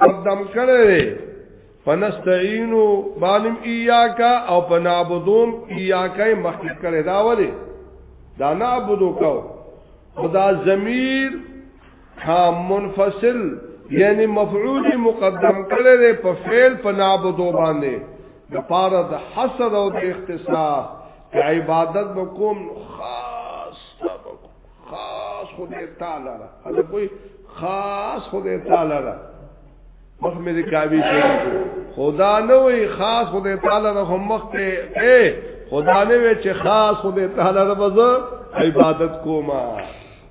قدم کړی فنستعینو بانم ایاکا او پنابدوم ایاکا مخکې کړی دا ولی دا نعبدو کو خدا ضمیر ها منفصل یعنی مفعول مقدم کړی په فعل پنابدو باندې د پاره د حسد او د اختصاص عبادت وکوم خاص خاص خدای تعالی را هغه کوئی خاص خدای تعالی را مخ مې د کعبه کې خدا نه وي خاص خدای تعالی را هم مخ کې اے خدا نه وي چې خاص خدای تعالی را بز عبادت کوما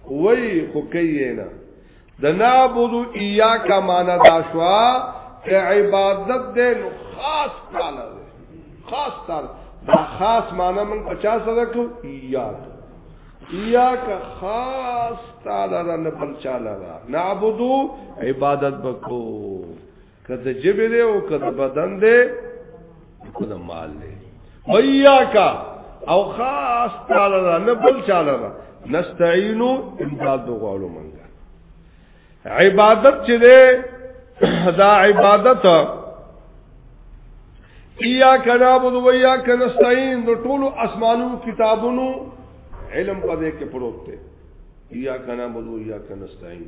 وای خو کوي نه د نعبدو ایاک معنا دا شوا چې عبادت دې نو خاص تعالی خاص تعالی دا خاص معنا من 50 سره کو ایاک ایاک خاص تعالی نه بل چاله نعبدو عبادت وکړو که د جبه دی او که د بدن دی که د مال دی ویا کا او خاص تعالی را نه بل چاله را نستعینو امداد وغواړو مونږه عبادت چې دی دا عبادت ایا کنا بود ویا کنا استعین د ټولو اسمانو کتابونو علم پدې کې پروت دی ایا کنا بود ویا کنا استعین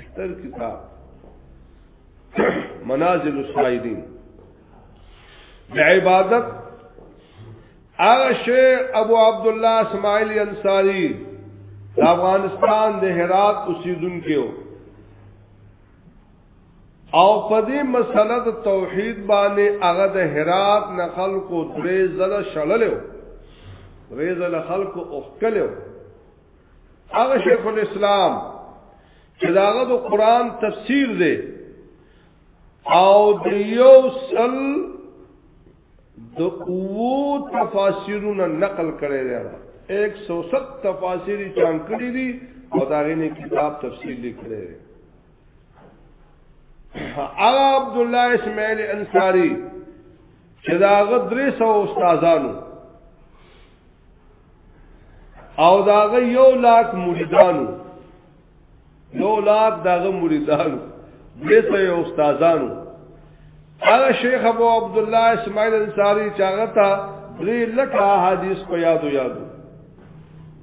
ستر کتاب منازل الصائدین د عبادت هغه شیخ ابو عبد الله اسماعیل انصاری د افغانستان د هرات اوسیدونکو او په دې مسله د توحید باندې هغه د هرات نه خلکو درې زله شړلو درې زله خلکو اوخکلو هغه شیخ الاسلام چې داغه د قران تفسیر دی او د یو سل د اوو تفاسیرونه نقل کړی دی 107 تفاسیر چان کړی دي او دا غینه کتاب تفصیل لیکلی دی هغه عبد الله اسماعیل انصاری چې دا غدري سو استادانو او داغه یو لاک مریدانو یو لاک داغه مریدانو دسته یو استادانو هغه شیخ ابو عبد الله اسماعیل انصاری چاغه تا درې لکه حدیث په یادو یادو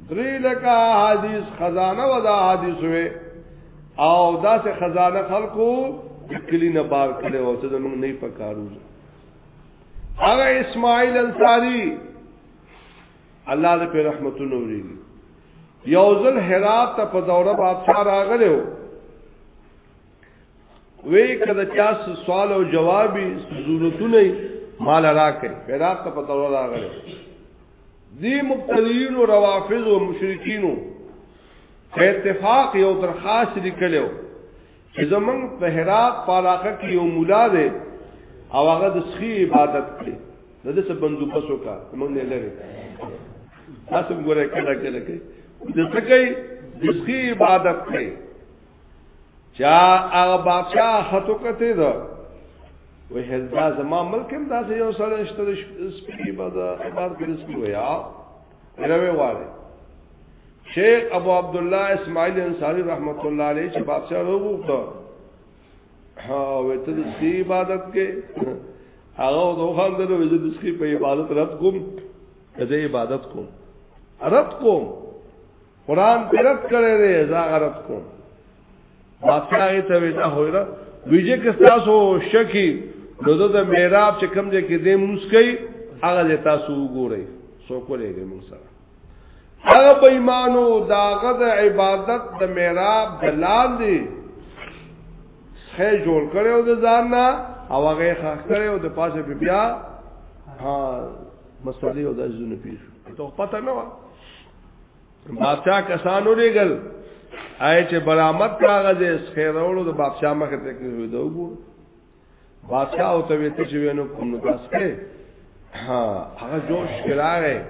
درې لکه حدیث خزانه ودا حدیث وې او دا سه خزانه خلقو کلی نه بار کړي او څه زمونږ نه پکارو هغه اسماعیل انصاری الله دې په رحمتونو وريږي یو ځل هرات ته په دوره بادشاہ راغلی و وی کده چا سوال او جوابي ضرورتونه مال راکړي هرات ته په دوره راغلی دی مبتدیین او روافض او مشرکین په اتفاق یو درخواست لیکلو چې زمون په هرات په علاقه کې یو مولا دی او هغه د سخی عبادت کوي نو د څه بندوبس وکا موږ نه لري تاسو ګورئ کله کله کې د څه کوي د سخی عبادت کوي چا هغه بادشاہ هتو کته ده و هدا زما ملک هم داسې یو سره شته سپی عبادت عبادت کوي سپی ویا روي واله شیخ ابو عبد الله اسماعیل انصاری رحمت الله علیه چې بادشاہ وروغته ها وته د سی عبادت کې هغه دوخان د وزې د سی په عبادت رات کوم کده عبادت کوم رات کوم قران پرد کړي رې زاغرت کوم واقعي ته وی دا هویرا ویجه که تاسو شکی دغه د میراب چې کم دې کې دې مسکی هغه تاسو وګورئ سو کولې دې موږ سره هغه په ایمانو داغه د عبادت د میراب دلال دی خې جوړ کړو د ځان نه او هغه خاص کړو د پاسه په بیا ها مسلې او د ځونه پیښ ته پته نه و بادشاہ کسانو لګل آی چې برامت کاغذ خیرولو د بادشاہ مخ ته کړو دا وګور بادشاہ او ته ویته چې وینو کوم نو تاسو کې ها هغه جوش کړه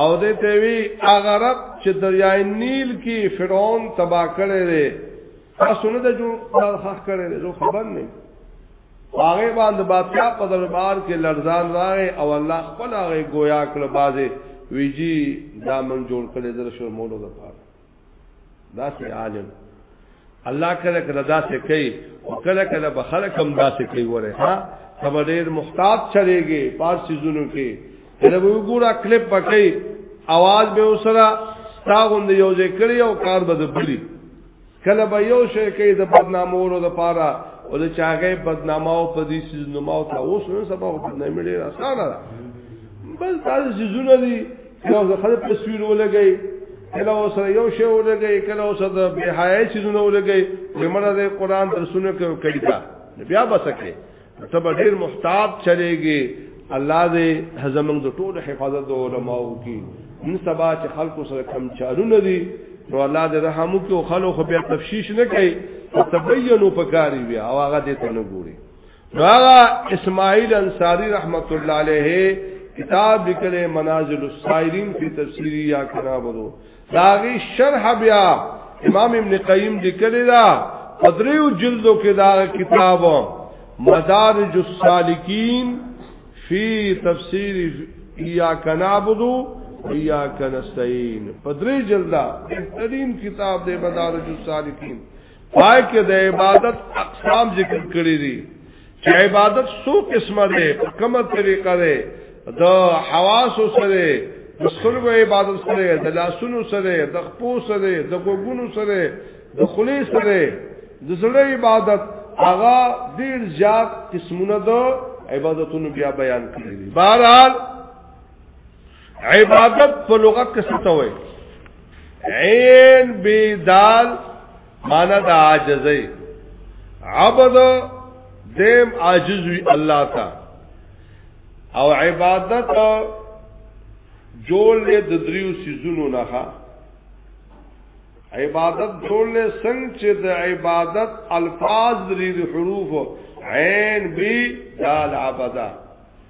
او دې ته وی هغه رب چې دریای نیل کې فرعون تبا کړي تاسو نه د جوړ خاص کړي زه خبر نه هغه باندې بادشاہ په دربار کې لړزان راغی او الله خپل هغه گویا کړ بازه ویجی دا من جوړ کړی در شو مولو د پاره دا سي عالم الله کله کله دا سي کوي او کله کله به خلک هم دا سي کوي وره ها سبا ډیر محتاط چلےږي پارسي زونو کې دا به ګورا کلیپ پکې आवाज به وسره تا غوند یو ځای کړی او کار به بلی کله به یو شی کوي د بدنامولو د پاره او د چاغې بدناماو په دې سیز نماو ته اوس نو سبا بدنامي ډیر اسانه ده بس دا سیزونه دي یو د خلک تصویر ولګي کله اوس یو شی ولګي کله اوس د بهای سیزونه ولګي لمر د قران درسونه کوي دا بیا بسکه ته به ډیر محتاط چلےږي الله دې زمونږ د ټول حفاظت د علماو کی نن سبا چې خلکو سره کم چارونه دي نو الله دې رحم وکړي او خلکو خو بیا تفشیش نه کوي تبینو پکاري بیا او هغه دې ته نه ګوري هغه اسماعیل انصاری رحمت الله علیه کتاب لیکل منازل السائرین فی تفسیری یا کنا بلو داغي شرح بیا امام ابن قیم لیکلی دا پدریو جلدو کې دا کتاب مدارج السالکین فی تفسیر یا کنابدو یا کنستین پدری جلدا بہترین کتاب دے مدارج السالکین پای کې د عبادت اقسام ذکر کړی دي چې عبادت څو قسمه ده په کومه طریقه ده د حواس سره د سترګو عبادت سره د لاسونو سره د خپو سره د غوګونو سره د خلی سره د زړه عبادت هغه ډیر زیات قسمونه د عبادتونو بیا بیان کړی دي بهرحال عبادت په لغت کې څه ته وایي عین بی دال معنا د عاجزۍ عبد دیم عاجز وی الله تا او عبادت جوړ له د دریو سيزونو نه عبادت جوړ له څنګه چې د عبادت الفاظ لري د حروف عین بی دال عبدا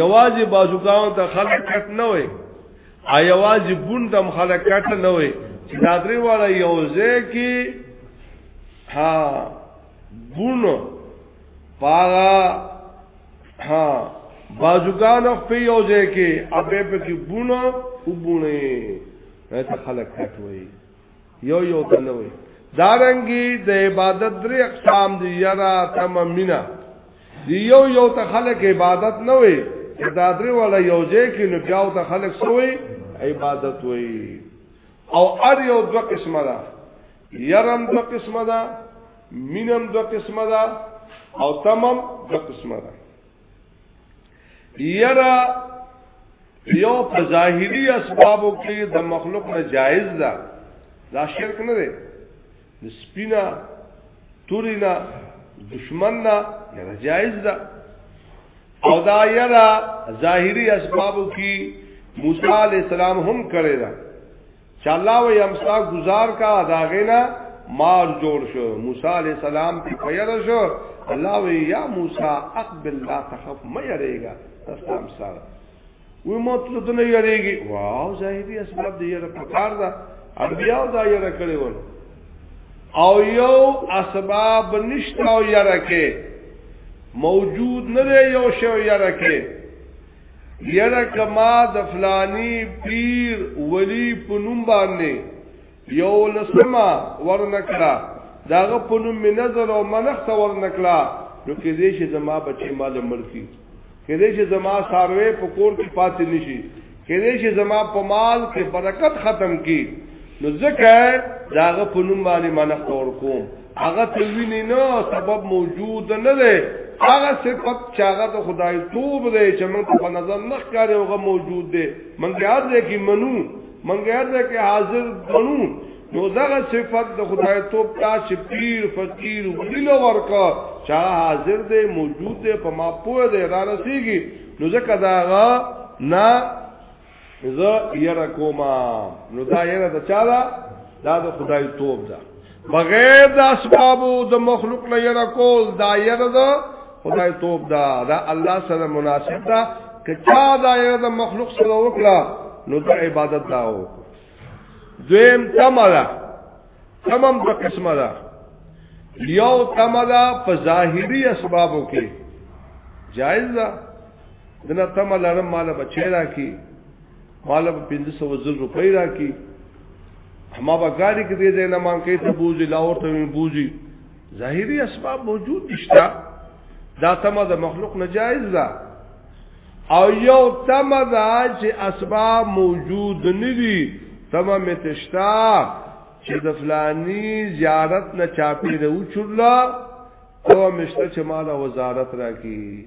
یوازې بازوګانو ته خلک کټ نه وي ا یوازې بون تم خلک کټ نه وي چې دا درې واړه یو ځای کې ها بون پاغا ها بازوګانو په یو ځای کې ابه په کې بون او بونه ته خلک کټ وي یو یو کنه وي دارنګي د عبادت درې اقسام دي یرا تممینا دی یو یو ته خلق عبادت نه وي دا درې ولا یو ځای کې نو بیا ته خلق سوې عبادت وي او ار یو دو قسمه ده یرم دو قسمه ده مینم دو قسمه ده او تمم دو قسمه ده یرا یو په ظاهري اسبابو کې د مخلوق نه جایز ده دا شرک نه دی د سپینا تورینا دشمن نه یره جایز ده او دا یره ظاهری اسبابو کی موسی علی السلام هم کړی دا چې الله و یمسا گزار کا دا غینا مار جوړ شو موسی علی السلام په پیدا شو الله و یا موسی اقبل لا تخف مې یریګا تاسو هم سره وی موت څه دنه یریږي واو ظاهري اسباب دی یره پکار ده انبیاء دا یره کړی ول او یو اسباب نشته او یره کې موجود نه دی یو شی یره کې یره کما د فلانی پیر ولی پنوم باندې یو لسمه ورنکړه داغه په نوم می نظر او منخت ورنکړه نو کې دې چې زما بچي مال مرخي کې دې چې زما ساروي په کور کې پاتې نشي کې دې چې زما په مال کې برکت ختم کی نو ځکه داغه په نوم باندې منخت ور کوم هغه تلوینه نه سبب موجود نه دی هغه صفت چې هغه د خدای توب دی چې موږ په نظر نه ښکاري هغه موجود دی موږ یاد دی کې منو منګه هر ځای کې حاضر غنو نو دغه صفت د خدای توپ تا چې پیر فقیر ویل ورکا چا حاضر دی موجود دی په ما پوه دی را رسیږي نو ځکه داغه نه زه یره کوما نو دا یره د چا دا د خدای توپ ده بغیر د اسبابو د مخلوق نه یره کول دا یره ده خدای توب دا دا الله سره مناسب ده که چا دا یره د مخلوق سره وکړه نو د عبادت دا و دویم تملا تمام په قسمه ده یو تملا په ظاهری اسبابو کې جائز ده دنه تملا مال بچی راکی مال په 1500 زر روپۍ راکې ما به ګاډي کې دې دې نه مان کې ته بوزي لاور ته بوزي ظاهري اسباب موجود نشته دا تمه د مخلوق نجایز ده او یو تمه ده چې اسباب موجود نه دي تمه متشتا چې د فلانی زیارت نه چاپی ده او چورلا او مشته چې مال وزارت راکی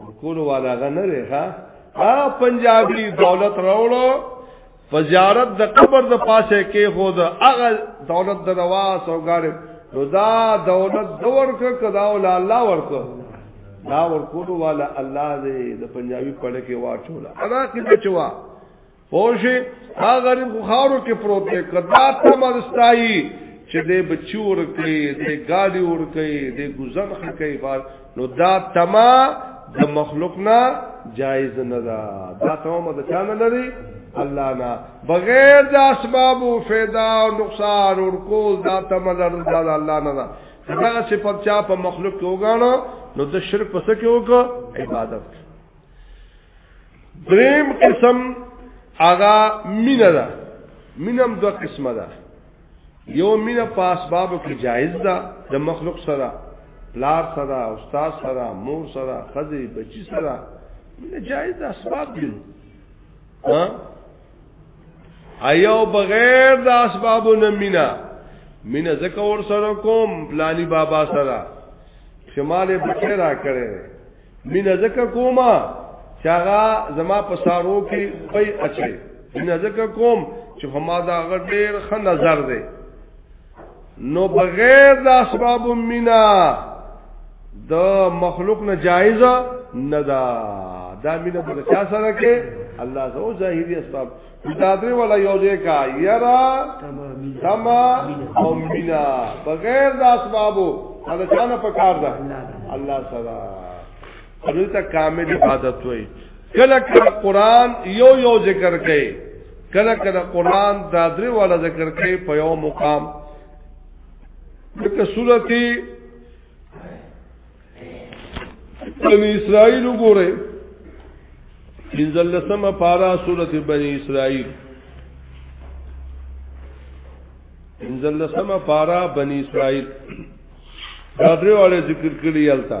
ورکول والا غ نه دی ښا ا پنجابي دولت راوړو فزیارت د قبر د پاسه کې هو د هغه دولت د روا سوګاړي نو دا دولت دور ک کدا ول الله ورکو دا ورکول والا الله دې د پنجابي پړ کې واچول ادا کې بچوا پوجي دا غریب خارو کې پروت دی کدا ته مرستایي چې دې بچي ورکړي دې ګاډي ورکړي دې گزار خکې فال نو دا تما د مخلوق نه جایز نه دا دا تمام د چا نه لري الله نه بغیر د اسباب او فایده او نقصان او کول دا تم د الله نه دا دا چې په چا په مخلوق کې وګاڼو نو د شرک پس کې وګ عبادت دریم قسم هغه مینه ده مینم دو قسمه ده یو مینه په اسبابو کې جایز ده د مخلوق سره پلار سره استاد سره مور سره خزي بچی سره مینه جایز ده اسباب دي ها ایو بغیر د اسبابو نه مینا مینا زکه ور سره کوم پلانی بابا سره شمال بچی را کړي مینه زکه کومه چې هغه زما په سارو کې پي اچي مینه زکه کوم چې هما دا غ ډېر ښه نظر دی نو بغیر د اسباب مینا د مخلوق نه جایز نه دا دا مینه د چا سره کې الله زو ظاهري اسباب دا درې ولا یو ځای کا یرا سما او مینا بغیر د اسبابو دا چانه پکار ده الله سره دې ته کامل عبادت وای کله کله قران یو یو ذکر کوي کله کله قران دا درې ولا ذکر کوي په یو مقام دغه سورتي بنی اسرائیل وګوره بنزلسمه پارا سورت بنی اسرائیل بنزلسمه پارا بنی اسرائیل دا دریو اړه ذکر کړی یلتا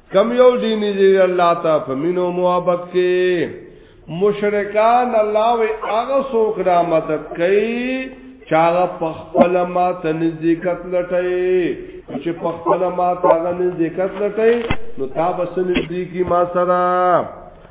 کم یو دی نږدې الله ته په مينو محبت کې مشرکان الله وي هغه څوک را مدد کوي چې هغه په خپل ما ته نزدېکت لټي چې په خپل ما ته هغه نزدېکت لټي نو تا بس نزدې کی ما سره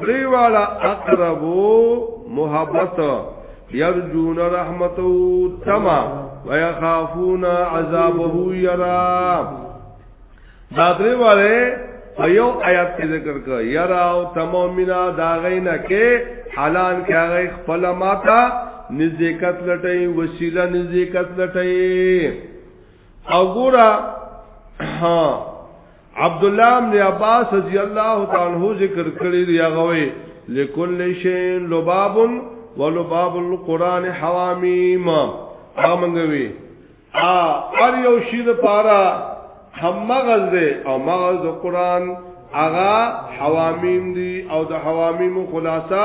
درې واړه اقرب محبت يرجون رحمته تما ويخافون عذابه يرا دا درې واړه په یو آیات کې ذکر کړ یرا او تمومنا دا غینا کې حلال کې هغه خپل ماتا نزدېکت لټي وسیله نزدېکت لټي او ګورا ها عبد الله بن عباس رضی الله تعالی عنہ ذکر کړی دی هغه وی لكل شيء لباب ولباب القران حوامیم امنګوي ا ار یو شی د پارا هم مغز دی او مغز د قران اغا حوامیم دی او د حوامیم خلاصہ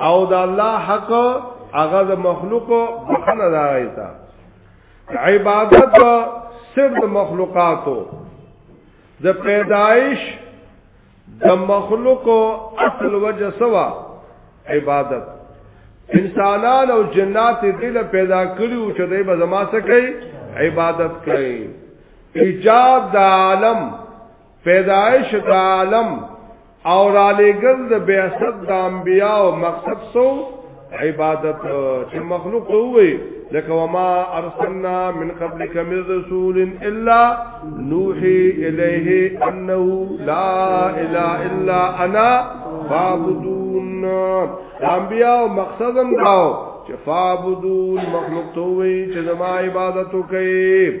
او د الله حق هغه د مخلوق بخنه راغی تا عبادت صرف د مخلوقاتو د پیدایش د مخلوق اصل وجه سوا عبادت انسانان او جنات دې له پیدا کړیو چې دې به زما سره کوي عبادت کوي ایجاد د عالم پیدائش د عالم او را لګل د بیاست د انبیاء او مقصد سو عبادت چې مخلوق وي لکه وما ارسلنا من قبلك من رسول الا نوحي اليه انه لا اله الا انا فاعبدون انبیاء او مقصد هم داو چې فاعبدون مخلوق ته وي چې زما عبادت وکړي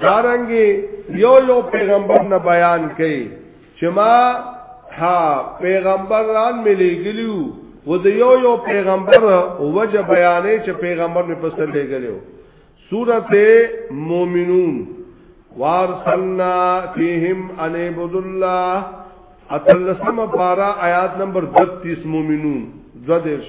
دارنګي یو یو پیغمبر نه بیان کړي چې ما ها پیغمبران ملي ګلیو و د یو یو پیغمبر وجه بیانې چې پیغمبر می پسې لګلیو سورته مومنون وارسلنا فیهم ان عبد الله اتلسم پارا آیات نمبر 32 مومنون ذدرش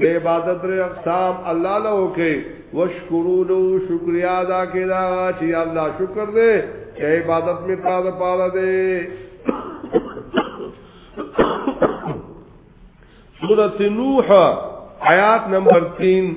د عبادت درې اقسام الله له کوي وشکرو له شکریا ادا کړه چې الله شکر دې چې عبادت می تاسو پاله دې سورۃ نوح آیات نمبر 3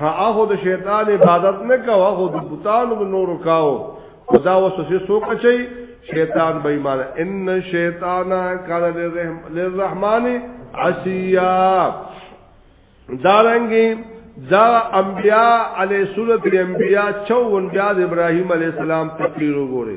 هغه د شیطان عبادت نه کاوه هغه د بوتانو د نورو کاو خدا وسوسه سوک چي شیطان بې ایمان ان شیطان کان للرحمن عصیا دارنګي دا انبیاء علی سورۃ الانبیاء 54 بیا د ابراهیم علی السلام تقریر وګوره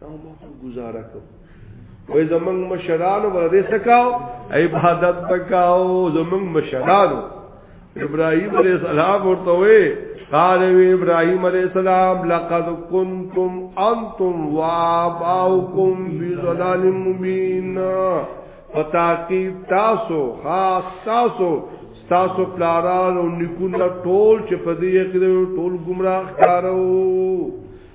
دا مو څو گزاره کو وې زمنګ مشرانو باندې سکاو عبادت تکاو زمنګ مشرانو ابراهيم عليه السلام ورته وې قال ابراهيم عليه السلام لقد كنتم انتم واباؤكم في ضلال مبين فتاقیب تاسو خاص تاسو تاسو پلاران او نکونه ټول چې په دې کې ټول گمراه کارو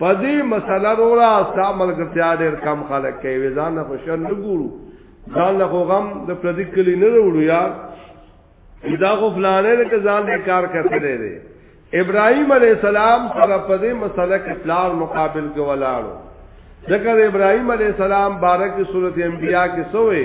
پدې مسله رورا استعمال ګټیا ډېر کم خلک کوي ځان نه خوشاله نه ګورو ځان له غم د پردي کلی نه وروړو یار دا خو فلانه نه ځان دې کار کوي لري ابراهيم عليه السلام سره پدې مسله کې پلان مقابل کولاړو ذکر ابراهيم عليه السلام بارک سورته انبیاء کې سوې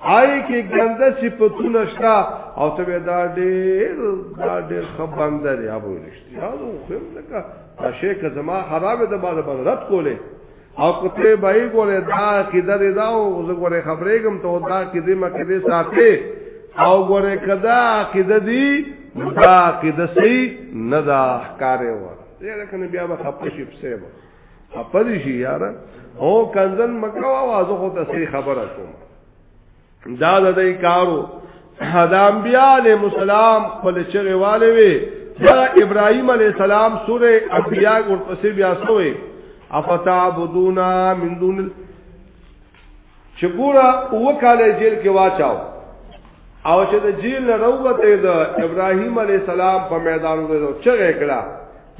آی کې ګنده صفاتونه شته او ته دا ډېر دا ډېر خبردار یا به رښتیا دا خو هم لکه شیخ زما خراب ده باندې باندې رد کولې او کته به ګوره دا کې دا دا او زه ګوره خبرې کوم ته دا کې دې ما کې دې ساتي او ګوره کدا کې دې دا کې دې نه دا ښکارې و دې کنه بیا به خپل شي په سیبه خپدی شي یار او کنزل مکو आवाज خو ته صحیح خبره کوم دا د دې کارو دا انبیاء علیہ السلام خپل چغه والے وی دا ابراهیم علیہ السلام سوره انبیاء ورپسې بیا سوې افتعبدون من دون چې پورا او کاله جیل کې واچاو او چې د جیل نه روته د ابراهیم علی السلام په میدان وځو چې کړه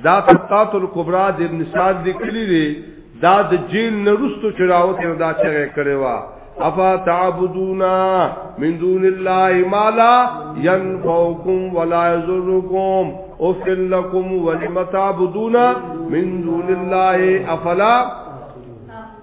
دا طبقات الکبرى د ابن سعد لیکلی دی دا د جیل نه رستو چراو ته دا چې کړي وا افا تعبدونا من دون الله ما لا ينفعكم ولا يضركم افل لكم ولم تعبدونا من دون الله افلا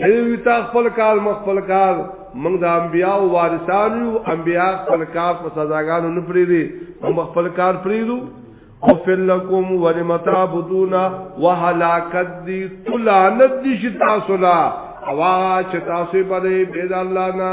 دوی تا خپل کار مخفل کار موږ د انبیا او وارثان یو انبیا خپل کار په سزاګانو نه پریری موږ خپل کار پریرو او فلکم ولمتا بدونا وهلاکت دی تلانت دی شتا سلا اوا چې تاسو باندې بيد الله نه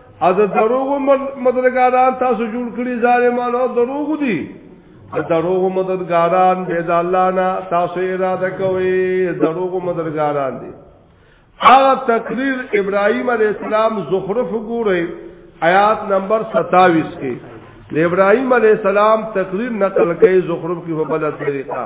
او د دروغو مددګاران تاسو جوړ کړی ظالمان او دروغ دي د دروغو مددګاران به د الله نه تاسو اراده کوي دروغو مددګاران دي هغه تقریر ابراهیم علی السلام زخرف ګورئ آیات نمبر 27 کې د ابراهیم علی السلام تقریر نقل کوي زخرف کې په بل طریقه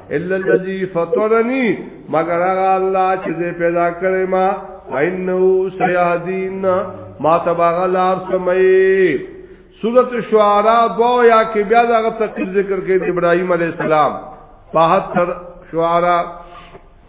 الا الذي فطرني مگر هغه الله چې دې پیدا کړې ما فإنه سيهدين ما تبغى لار سمي سورۃ الشعراء دو یا کې بیا دا تفصیل ذکر کړي ابراهيم عليه السلام 72 شعراء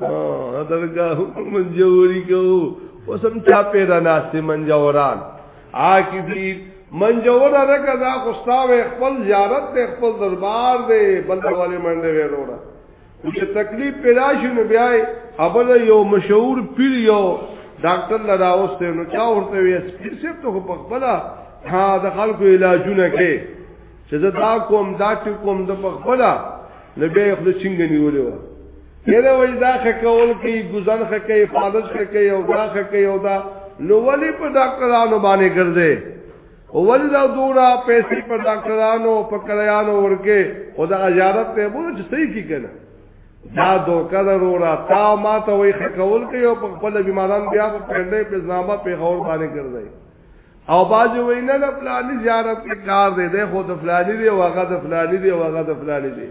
ها درګه منجوري کو وسم چا پیدا ناشته منجوران آکی دی منجور رکا دا خستاوه خپل زیارت ته خپل دربار دی بل والے منډه وروړه چې تکلیف پیدا شي نو بیا ابل یو مشهور پیر یو ډاکټر لرا اوسته نو چا ورته وی سپیر سپ ته په خپل ها د خلکو علاجونه کې چې دا کوم دا چې کوم د خپل نبی خپل چنګ نیولې و یره وای دا خکول کی گزن خکې حفاظت خکې او دا خکې او دا نو ولی په ډاکټرانو باندې ګرځي او ولی دا دورا پیسې په ډاکټرانو په کلیانو ورکه او دا اجازت ته مو چې صحیح کی کنه دا دوکه ضرورا تا ما ته وای خکول کی او په خپل بیماران بیا په پندې په ځنامه په غور باندې ګرځي او باز وینا د فلانی زیارت کې کار دی د خود فلانی دی او هغه د فلانی دی او هغه د فلانی دی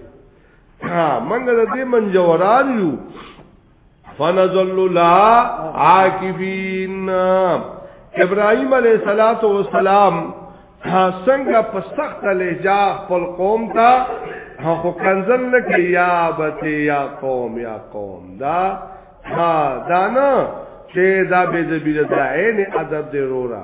منګه د دې منجوران یو فنزل لا عاکفین ابراهيم عليه صلوات و سلام څنګه په سخت لهجه خپل قوم ته خو کنزل نه کې یا بته یا قوم یا قوم دا ها دانا چې دا به دې بیر دا عین ادب دې رورا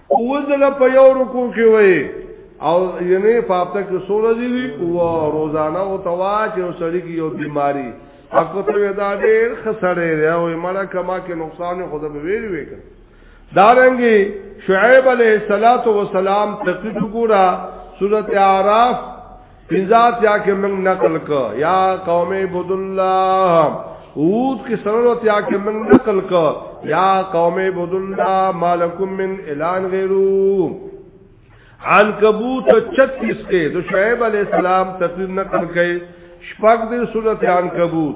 وزله په یو رکو کې وای او یعنی په هفته کې سور دی او روزانه او توا چې سړی کې یو بیماری اکو ته ودا ډېر خسړې دی او مړه کما کې نقصان خو د ویری وکړ دارنګي شعیب علیہ الصلات والسلام تقید ګورا سورته اعراف پنځات یا کې موږ نقل کو یا قوم عبد الله اوس کې سرلو تیا کې موږ نقل کو یا قوم عبد الله مالکم من اعلان غیرو عنکبوت 36 کې د شعیب علی السلام تقریر نقل کړي شپږ د سورته عنکبوت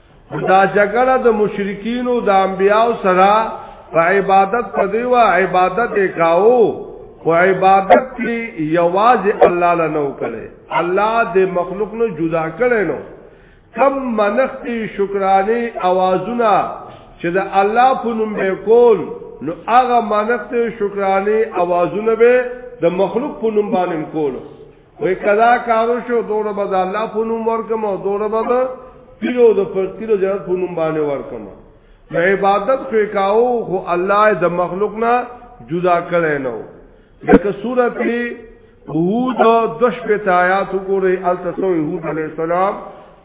دا جګړه د مشرکین او د انبیانو سره په عبادت پدې وا عبادت کاو او عبادت کې یوازې الله لنو کړي الله د مخلوق نو جدا کړي نو کم منختی شکرانی اوازونه چې د الله په نوم به کول نو هغه منختی شکرانی اوازونه به د مخلوق په نوم باندې کول وې کدا کارو شو دوره به د الله په نوم ورکم او دوره به د پیرو د پرتیرو جنت په نوم باندې ورکم نو عبادت خو کاو خو الله د مخلوق نه جدا کړي نو لکه سورت هود دش په آیات وګورئ التسو هود علی السلام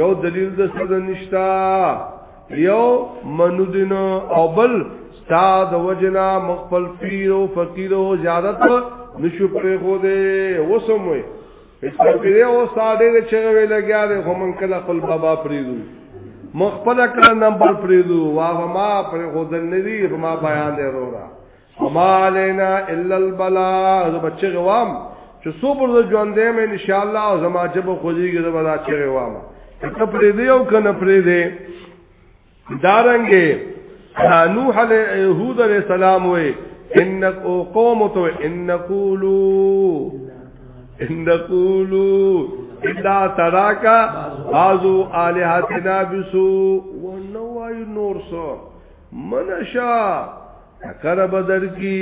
یو دلیل د څه نشتا یو منودن او بل ستا د وجنا مخفل پیر او فقیر او زیادت نشو پرې خو دې وسموي هیڅ پیر او ساده د چغه وی لګیا دی خو من کله خپل بابا پریدو مخفل کړه نمبر پریدو واه ما پر خو دل ندی ما بیان دی وروړه وما علينا الا البلاغ بچي غوام چې سو پر ژوندې مې ان شاء الله او زما جب خوځيږي زما دا چې غوام ته پرې دی او کنه پرې دی دارنګې نوح علیہ یهود علیہ السلام وې انک او قوم تو ان قولوا ان قولوا الا تراکا بعضو آلہتنا بسو ونوائی نور سو منشا کړه بدر کی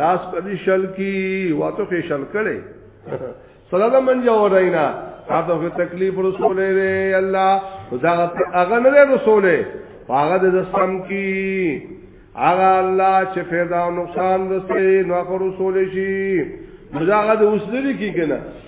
لاس پر شل کی واتو کې شل کړي صلی الله من جو رینا تاسو په تکلیف رسول دی الله خدا هغه نه رسول هغه د سم کی هغه الله چې پیدا نقصان رسې نو رسول شي مزاغه د اوسلري کی کنه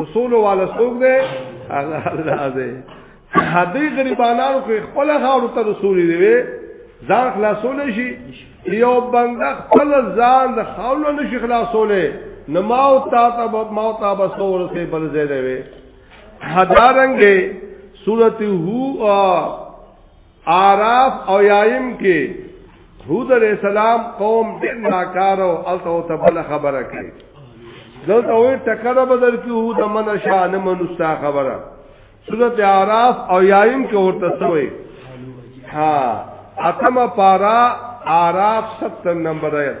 رسول والا څوک دی الله الله دی هدی غریبانو کې خپل خاور ته رسول دی وی ځان خلاصول شي یو بنده خپل ځان د خاور نه شي خلاصول نه ما او تا ته ما او تا بس ورسه بل ځای دی وی هدارنګه سورته هو اعراف او یایم کې هود علیہ السلام قوم دې ناکارو الته ته بل خبره کوي دلته وې ټکر بدل کې هود من شان منستا خبره سورۃ اعراف او یایم کې ورته سوې ها اتم پارا اعراف 70 نمبر آیت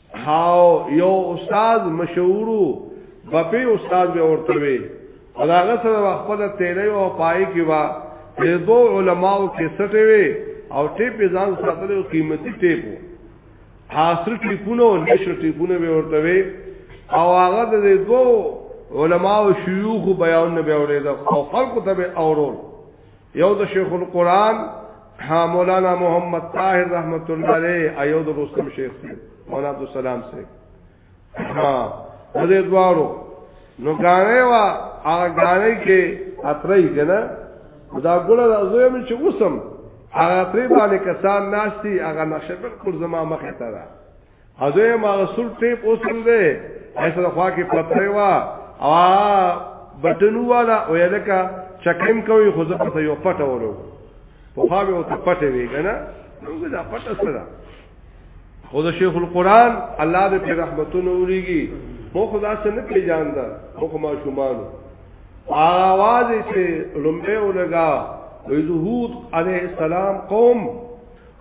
هاو یو استاد مشهورو بپی استاد به ورته وي او دا غسر خپل تیرې او پای کې وا د دو علماو کې سټې وي او ټیپ ځان ساتلو قیمتي ټیپ حاصل ټیپونه او نشر ټیپونه به ورته وي او هغه د دو علماو شيوخ بیان نه به اورېدل او خلکو ته به اورول یو د شیخ القرآن ها مولانا محمد طاهر رحمت الله علیه ایو د رستم شیخ سے مولانا عبد السلام سے ها دې دوارو نو غانې وا هغه غانې کې اترې کنه دا ګوره زوی مې چې وسم هغه پرې باندې کسان ناشتي هغه نقشه بالکل زما مخه ته ده اځه ما سور ټیپ اوسم ده ایسه د خوا کې پتره وا او بټنو والا او یلکا چکم کوي خو زه په یو پټه ورو په خوا به او ته پټه وی کنه نو دا پټه سره خو د شیخ القران الله دې په رحمتونو وريږي مو خدا څخه نه پیژاندا مو خو ما شومانو آواز چې لمبه ولګا وی ذهود علیه السلام قوم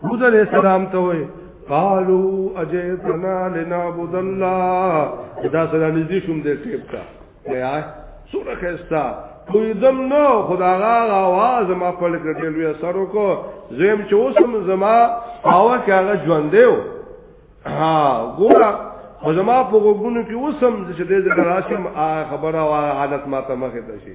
هود علیہ السلام ته وای قالو اجئتنا لنعبد الله دا سره نږدې شوم دې ټیپ تا یا سوره خستا کوئی دم نو خداغا آواز ما پل کړی لوی سرو کو زم چې اوسم زما هوا کې هغه ژوند دیو ها ګورا خو زما په وګونو کې اوسم چې دې دراسم خبره او حالت ما ته مخه ته شي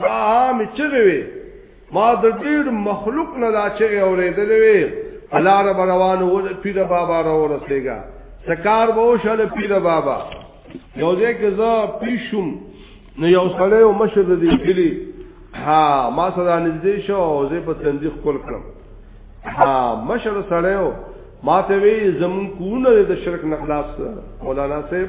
دا عام چغه وي ما د ډیر مخلوق نه دا چغه اورېدلې وي الار روانو و پیر بابا را ورسېګا سکار به وشل پیر بابا یو ځکه زه پیشم نو یو سړی او مشر دې کلی ها ما سره نږدې شو او زه په تندې خپل کړم ها مشر سړی ما ته وی زمون کونه د شرک نه خلاص مولانا صاحب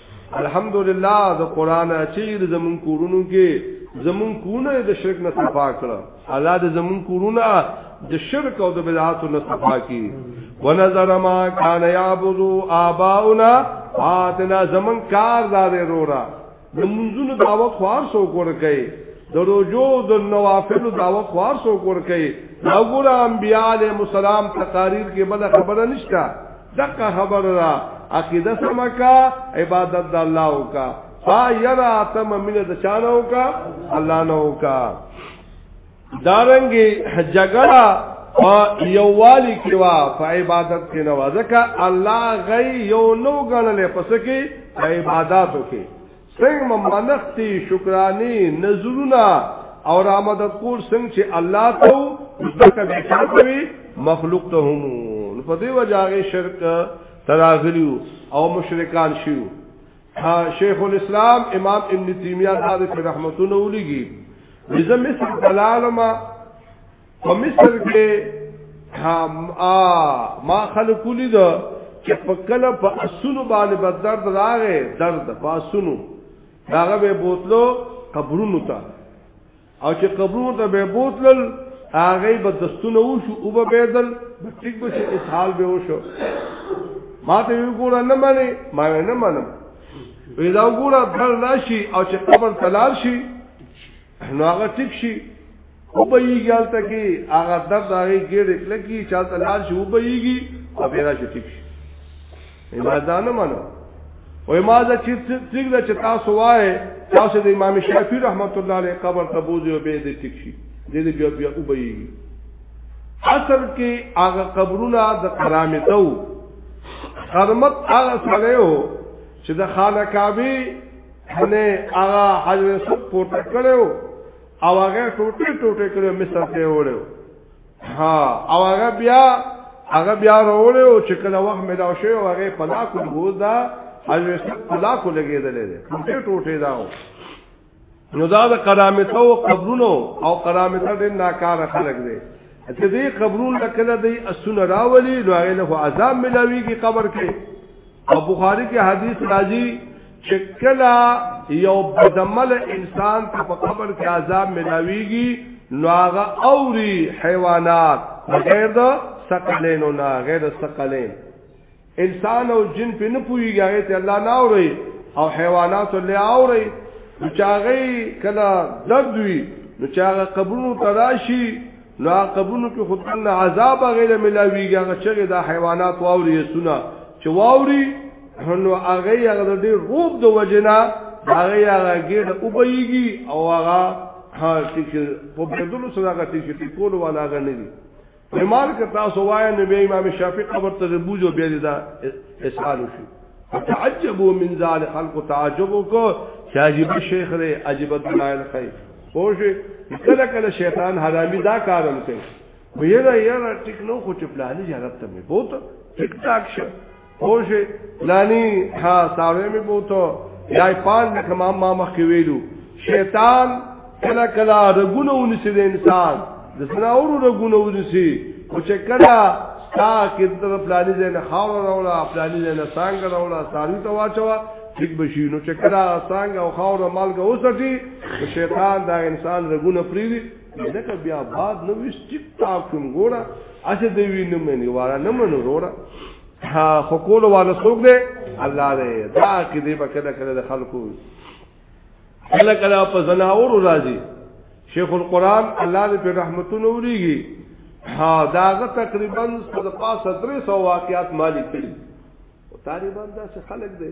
الحمدلله د قران چیر زمون کورونو کې زمون کونه د شرک نه صفا کړه الله د زمون کورونه د شرک او د بدعات نه صفا کی ونظر ما کان یعبد آباؤنا آتنا زمون کار دار رورا د منځونو دعوت خوار سو کور کوي د روجو د نوافل دعوت خوار سو کور کوي دا ګور انبیاء علیهم السلام تقاریر کې بل خبره نشته دغه خبر را عقیده سمکا عبادت د الله وکا فا یرا تم مینه د چانه وکا الله نه وکا دارنګي جګړه او یووالی کې وا په عبادت کې نه وځکه الله غي یو نو غنلې پس کې عبادتو کې سنگ ممنخ تی شکرانی نظرونه او رامدد کول سنگ چې الله ته زکه به چاوي مخلوق ته هم نو په دې وجهه شرک تراغلی او مشرکان شو شیخ الاسلام امام ابن تیمیه د رحمتونو ولګي بزم مثل دلالما په مصر کې ما خلق لید چې په کله په اسونو باندې به درد راغې درد په اسونو داغه به بوتلو قبرونو ته او چې قبرونو ته به بوتلل هغه به دستونه وشو او به بدل ټیک به شي اسحال به وشو ما ته یو ګور نه مانی ما نه منم وی دا ګور در راشي او چې قبر تلال شي نو هغه ټیک شي او به یې ګالته کې هغه درد هغه ګډه کلکی چا تلار شي او به یېږي او به راځي ټیک شي ایمازان منو او ایماز چې ټیک دا چې تاسو وای تاسو د امام شافعي رحمت الله علیه قبر ته بوزي او به دې ټیک شي دې بیا بیا او به یېږي اصل کې هغه قبرونه د قرامتو قرمت هغه سره چې د خانه کعبه ولې هغه حجر اسود پورته کړو او هغه ټوټه ټوټه کړو مصر ته وړو ها او هغه بیا هغه بیا وروړو چې کله وخت مې دا شو هغه پلا کو بوزا حجر اسود پلا کو لګېدلې ده ټوټه ټوټه داو نو دا د کرامت او قبرونو او کرامت د ناکاره خلک دي چې دې قبرون لکله دی اسونه راولي نو هغه له عذاب ملاويږي قبر کې او بخاری کې حدیث راځي چې کله یو بدعمل انسان ته په قبر کې عذاب ملاويږي نو هغه اوري حیوانات غیر د ثقلین او نه غیر د ثقلین انسان او جن په نه پويږي هغه ته الله نه اوري او حیوانات له اوري چې هغه کله درد وي نو چې هغه قبرونو تراشي نو قبونو کې خود الله عذاب غیله ملاویږي هغه چې دا حیوانات واوري سونه چې واوري نو هغه هغه د ډېر روب د وجنا هغه هغه ګډه وبېږي او هغه ها چې په بدلو سره هغه چې ټول والا هغه نه دي ایمان که تاسو وای نو به امام شافعي قبر ته بوجو به دا اسال شي تعجبوا من ذلك خلق تعجبوا کو شاجب شیخ ری عجبت نائل خیر پوه شئ کله کله شیطان حرامي دا کارم کوي ویره یره ټیک نو خو چې پلاني جرب ته مې بوته ټیک ټاک شه پوه شئ پلاني ها ساوې مې بوته یا پاز مې کما ما مخ کې ویلو شیطان کله کله رګونه ونسي د انسان د سناورو رګونه ونسي او چې کله تا کې د پلاني ځای نه خاور راوړه پلاني ځای نه څنګه راوړه ساري ته واچوه ټیک بشي نو چې کله څنګه او خاور مالګه وسټي شیطان دا انسان رګونه پریری دغه بیا بعد نو ویس ټیک ټاک کوم ګوره اشه دی وینم نه واره نه منو ګوره ها خو کول والا څوک دی الله دی دا کې دی په کله کله د خلکو کله کله په زناور راځي شیخ القران الله دې په رحمتونو وريږي ها داغه تقریبا د پاسه درې سو واقعات مالک کړي او طالبان دا څه خلک دی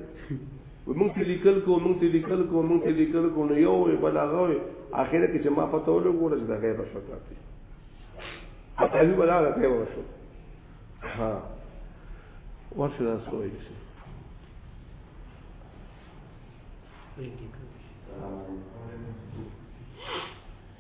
مونږ ته لیکل کو مونږ ته لیکل کو مونږ ته لیکل کو نو یو وی بلاغه وی اخره کې چې ما پته ولګول چې دا غیب شو تاسو اته وی بلاغه ته وشو ها ورشه دا سوې شي Thank you.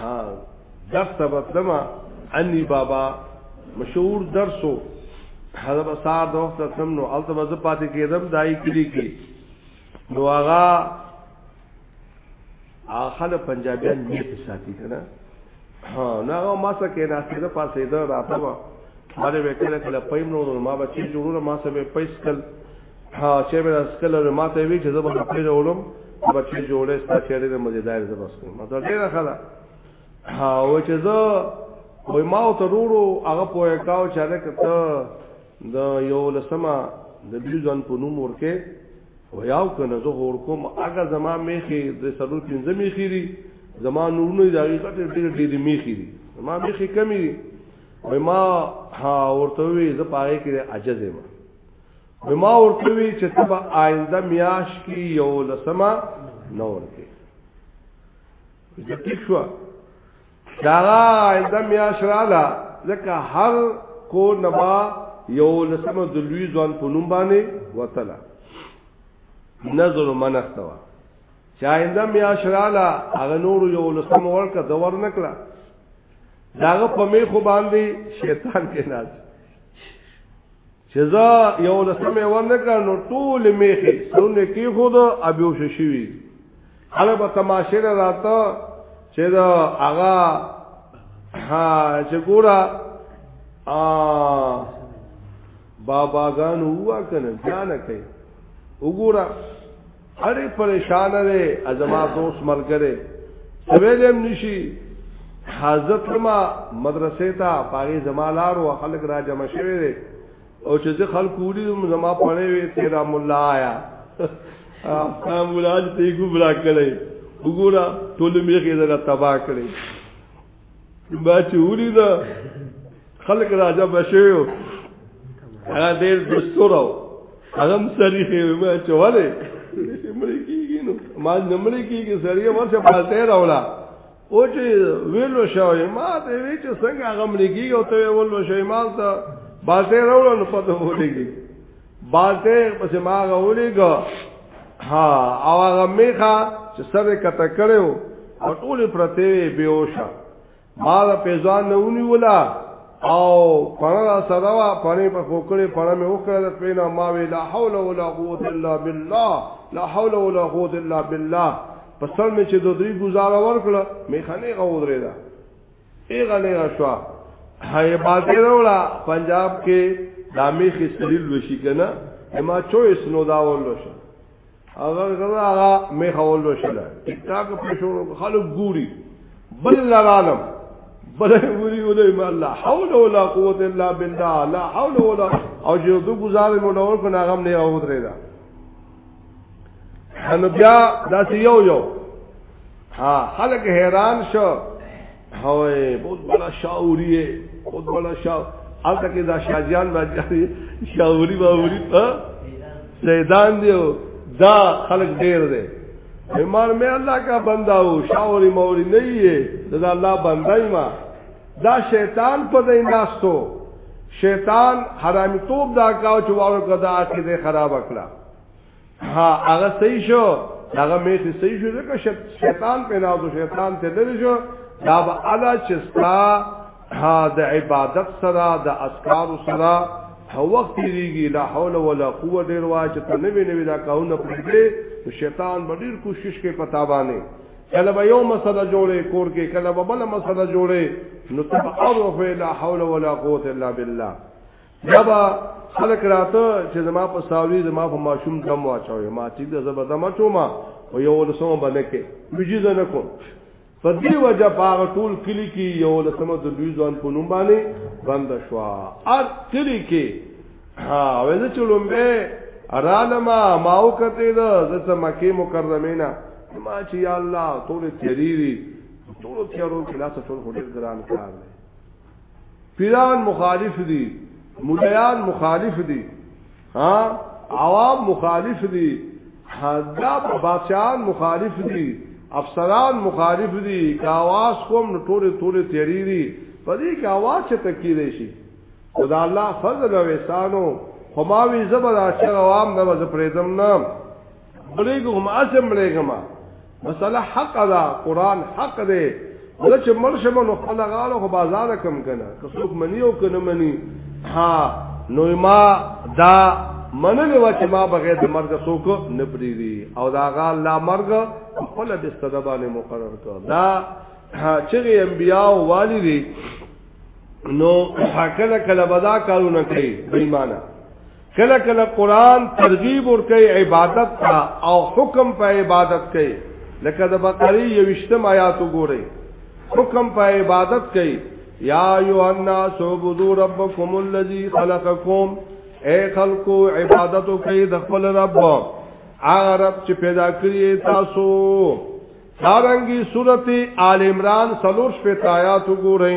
ها درس ته بتلما انی بابا مشهور درسو هغه به سار د وخت تم نو الته به پاتې کېدم دای کلی کې نو هغه اخله پنجابیان دې په ساتي کنه ها نو هغه ما سره کې ناشته ده پاسې ده راته ما دې وکړه کله پېم نو ما بچي جوړونه ما سره پیسې کل ها چې مې اسکل له ماته وی چې زه به خپل ولوم به چې جوړې ستا چې ډېر مزیدار زه بس کوم دا ډېر خلا ها و چې زه وای ما او ترورو هغه پوهه کاو چې لکه ته د یو لسمه د بیوزن په نوم ورکه ویاو کنه زه ور کوم هغه زما میخي د سلو پنځه میخي دي زما نورونه د هغه کټه ډېر ډېر میخي دي زما میخي کمی دي وای ما ها ورته وی زه پاره کې عجز یم نو ما ورته وی چې ته به آینده میاش کې یو لسمه نور کې ځکه شو دا آینده میاش رااله ځکه هر کو نبا یو لسمه د لوی ځوان په نوم باندې وتله نظر منختوا چې آینده میاش رااله هغه نور یو لسمه ورکه د ورنکړه داغه په میخو باندې شیطان کې ناز چې زه یو لسمه ورنکړ نو ټول میخي سونه کې خود ابيو ششوي هغه په تماشه راته چې دا هغه ها چې ګورا ا بابا غان هوا کنه ځان کوي وګوره اری پریشان دی ازما دوست ملګری سویلم نشي حاضر ما مدرسې ته پاره زما لار او خلک را جمع شوي دي او چې زه خلک وړي زما پړې وي تیرا مولا آیا افغان مولا دې ګمرا کړي وګوره ټول میخه دې تباہ کړي ما چې ولي دا خلک راځه بشیو هغه ډېر دستورو هغه سری خې ما چې وله مړی کیږي نو ما نه مړی کیږي سړی ورشه پاتې راولا او چې ویلو شوی ما ته وی چې څنګه هغه مړی کیږي او ته ویلو شوی ما ته پاتې راولا نو پته ولګي بالته پس ما غولې ګا ها او هغه میخه چې سره کته کړو او ټول پرته بیوشا ما د پیزان نه ونیولا او پړه سره وا پړې په کوکړې پړه مې وکړه د پینا ما وی لا حول ولا قوت الا بالله لا حول ولا قوت الا بالله پسل مې چې د دوی گزاره ورکړه میخانه غوډرې ده پیغلې راشوا هي باندې وروړه پنجاب کې دامي خسريل وشي کنه ما چويس نو دا ولوش هغه غره هغه مې خول وشل ټیک ټاک په شروع خلک ګوري بل لرالم بل ګوري ولې ما لا حول ولا قوت الا بالله لا حول ولا او جو دو گزارې مو ډول کنه هغه نه اوتره دا نو بیا دا یو یو ها خلک حیران شو هوې بہت بڑا شاعری ہے بہت بڑا شاعر البته کې دا شاجان باندې شاعری باوري ته زیدان دی دا خلک ډیر دی ایمان میں اللہ کا بندہ ہوں شاوری موری نہیں ہے دا اللہ بندہ ہی ماں دا شیطان پا دا انداز تو شیطان حرامی توب دا کاو چوارو کدا آتی دے خراب اکلا ها هغه صحیح شو هغه می ته صحیح شو ځکه شیطان په ناز شیطان ته لری شو دا به اعلی چستا ها د عبادت سره د اسکار سره هو وخت دیږي لا حول ولا قوه ډیر وا چې ته نوی نوی دا کاونه پرې شیطان به ډیر کوشش کوي پتا باندې کله به یو مسله جوړې کور کې کله به بل مسله جوړې نو تب اعرف لا حول ولا قوت الا بالله یا با خلک راته چې زما په ساوري زما په ماشوم دم واچوي ما چې د زبر دم چوما او یو لسمه باندې کې مجیز نه کوم په دې وجه باغ ټول کلی کې یو لسمه د دوی ځوان په نوم باندې بند شو ا کلی کې ها وځ چلوم به ارالما ماو کته ده د مکه مکرمه نه ما چې یا الله ټول تیری ټول تیرو خلاص ټول هډر ګران کار دی پیران مخالف دي مولایان مخالف دي ها عوام مخالف دي دا بادشاہان مخالف دي افسران مخالف دي کاواز کوم ټوله ټوله تیری دي په دې کې اواز چې تکیلې شي خدا الله فضل او احسانو خماوي زبر اچر عوام د وز پرېدم نه مړېږم اسه مړېږم مسله حق ده قران حق ده ولې چې مرشم نو خپل غاړه خو بازار کم کنه که څوک منی او کنه منی ها نو ما دا منل و چې ما بغیر د مرګ څوک نه پریری او دا غال لا مرګ خپل د استدبانه مقرر کړ دا چې انبیاء والی دي نو کله کله بدا کارونه کوي بېمانه کله کله قران ترغیب ور کوي عبادت ته او حکم په عبادت کوي لکه د بقره یوشتم آیات وګورئ حکم په عبادت کوي یا ایو الناس عبدوا ربکم الذی خلقکم اے خلقو عبادت کوي د خپل رب هغه رب چې پیدا کړی تاسو دارنګي سورته آل عمران سلوش په آیات وګورئ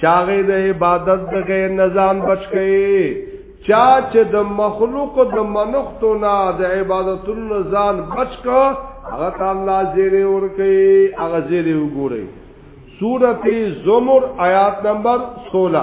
چاغې د عبادت د غیر نزان بچ کړي چا چې د مخلوق د منختو نه د عبادتونو نزان بچ کړ هغه تعالی زیره ور کوي هغه زیره وګوري سورته زمر آیات نمبر 16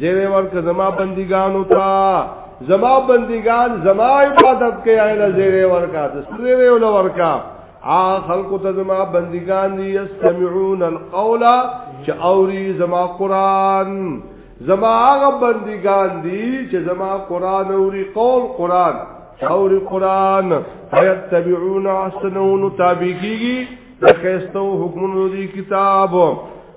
زیره ورکه زما بندګانو ته زما بندگان زما عبادت کوي ایله زیره ورکا د سره ول ورکا ا خلق ته زما بندگان دي یستمعون القول چې اوري زما قران زما هغه بندگان دي چې زما قران اوري قول قران اوري قران فیتبعون احسنون تابعیږي د خيستو حکمونو دي کتاب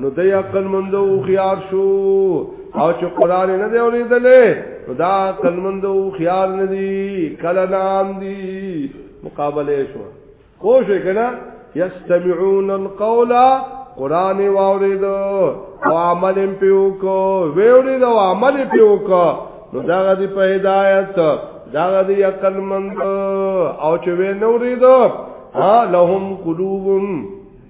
نو د عقل مند او خيار شو او چې قران نه دی اورېدلې دا عقل مند او خيار نه دی کله نام دی مقابله شو خوش کنا یستمعون القول قران واورید او عمل پیو کو ویورید او عمل پیو کو نو دا غدي په هدایت دا غدي عقل مند او چې وینورید ها لهم قلوبهم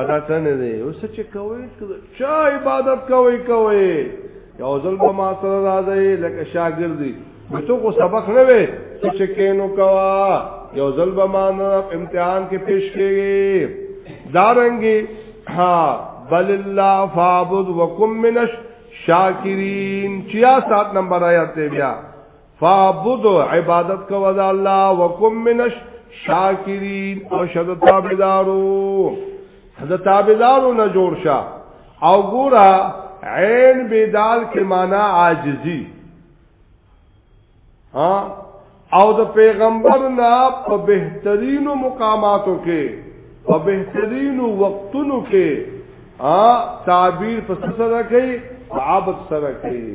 ادا سن دې اوس چې کوي چا عبادت کوي کوي یو ځل به ما سره راځي لکه شاګردي ته کو سبق نه وي چې کینو کوا یو ځل به ما امتحان کې پیش کېږي دارنګي ها بل الله فعبد وکم منش شاکرین 66 نمبر آیات بیا فعبد عبادت کوه د الله وکم من الشاکرین او شد تابعدارو د تابعدارو نه جوړ شه او ګورا عین بدال کې معنا عاجزی ها او د پیغمبر نه په بهترینو مقاماتو کې په بهترینو وختونو کې ا تعبیر په سره کوي عبادت سره کوي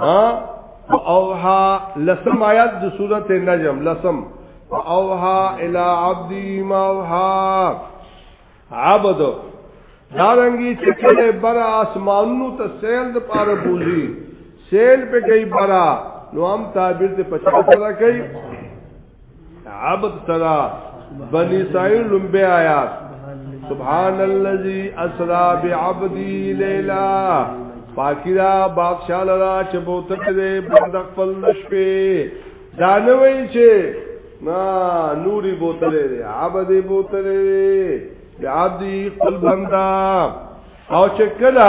اوها لسم آیات د سورته نجم لسم اوها الى عبدي ما اوها عبد دارنګي چې کله بر اسمانونو ته سیل د پاره بوزي سیل په کوي برا نو هم تعبیر ته پچا سره کوي عبد تدا بنی اسرائیل لمبه آیات سبحان الذي اسرا بعبدي ليلا پاکی دا بادشاہ لرا چې بوته دې بند خپل نشپې دانوي چې نا نوري بوته دې عبد بوته دې عبد خپل بندا او چې کله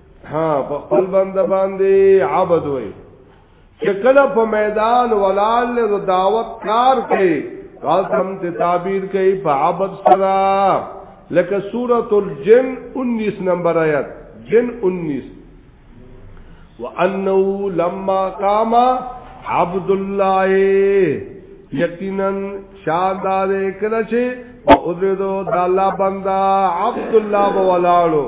ها په خپل بند باندې عبد وي چې کله په میدان ولال له دعوت کار کوي قاسم ته تعبیر کوي په عبد سره لکه سورۃ الجن 19 نمبر آیت جن 19 وانه لما قام عبد الله یقینا شاندار کله چې او درې دو د الله بندا عبد الله بولاړو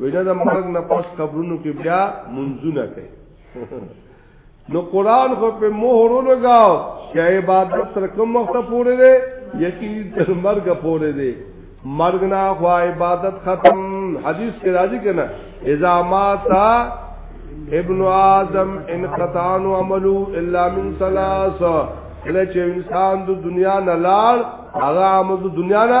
وینا د مرګ نه پس قبرونو کې بیا منځونه کوي نو قران خو په مهر لګاو چې عبادت تر کوم وخت پورې دی یقین تر مرګ پورې دی مرګ نه خو عبادت ختم حدیث کې راځي کنه اذا مات ابن آدم ان قطعان عملو الا من ثلاث کله چې انسان د دنیا نه لاړ هغه عمل د دنیا نه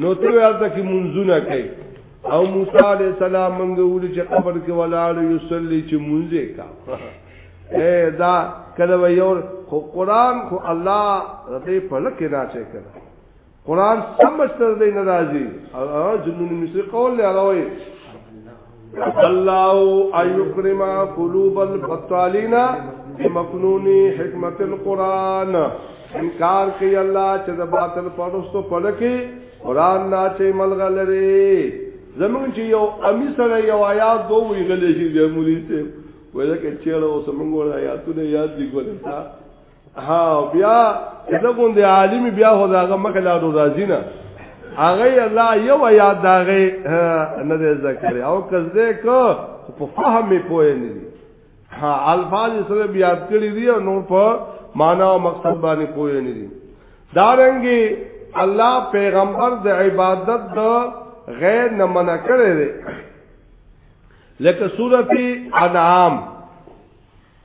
نو ته ورته کې منځونه کوي او موسی عليه السلام مونږ ولې چې قبر کې ولاړ یو صلی چې مونږه کا اے دا کله ویور خو قران خو الله دې په لکه نه چې کړه قران سمجھ تر دې ناراضي او جنون مصری قول لغوي الله ايكرم قلوب البطالين بمكنون حکمت القران انکار کوي الله چې د باطل پرستو پړ کې قران نه چې ملغلري زمون چې یو امی سره یو آیات دوه وی غلې شي د مولوی ته وایي چې چیرې اوس موږ آیاتونه یاد دي ګورم ها بیا دغه د عالم بیا هو داغه مکه لا راضی نه هغه الله یو یاد داغه نه ذکر او کزه کو په فهم پوهه نه دي ها الفاظ سره بیا کړی دی او نور په معنا او مقصد باندې پوهه نه دي دارنګي الله پیغمبر د عبادت د غیر نه منع کړی دی لکه سورتی انعام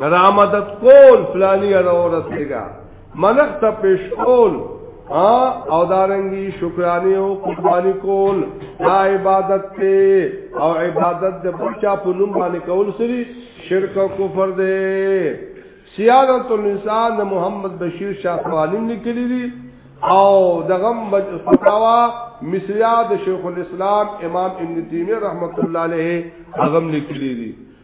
دا مدد کول فلانی راورت لګا منخ ته پیش کول او دارنګي شکرانه او قرباني کول دا عبادت ته او عبادت د بچا په نوم باندې کول سری شرک او کفر دی سیادت الانسان محمد بشیر شاهوانی لیکلی دی او دغم فتاوا مصریات شیخ الاسلام امام ابن تیمیه رحمت الله علیه هغه لیکلی دی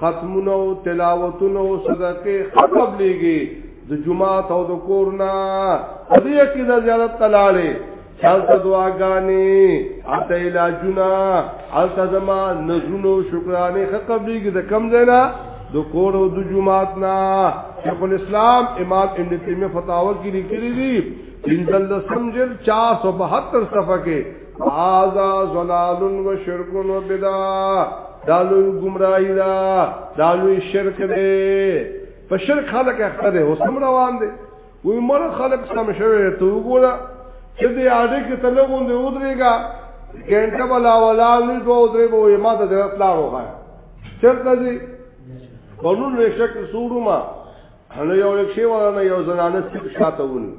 ختمونه او تلاوتونه او صدقه قبليږي د جمعات او د کورنا دې کې د زیارت تلاله چلته دعاګانې اته علاجونه الته زما نزونو شکرانه قبليږي د کم زینا د کور او د جمعات نا شیخ الاسلام امام ابن تیمیه فتاوا کې لیکلي دي ان دل سمجل 472 صفحه کې هاذا زلال و شرک و بدعا دالو گمراهی دا دالو شرک دے په شرک خلق اخته دے حسن روان دے وی مر خلق سم شوه تو ګورا چې دې اړې کې تلګون دې ودرېګا ګنټه بلا ولا نه دوه درې وې ما ته درته پلا وغه چرته دې بنون رشک سورما هله یو لک شی ولا نه یو زنانه ست شاته ونی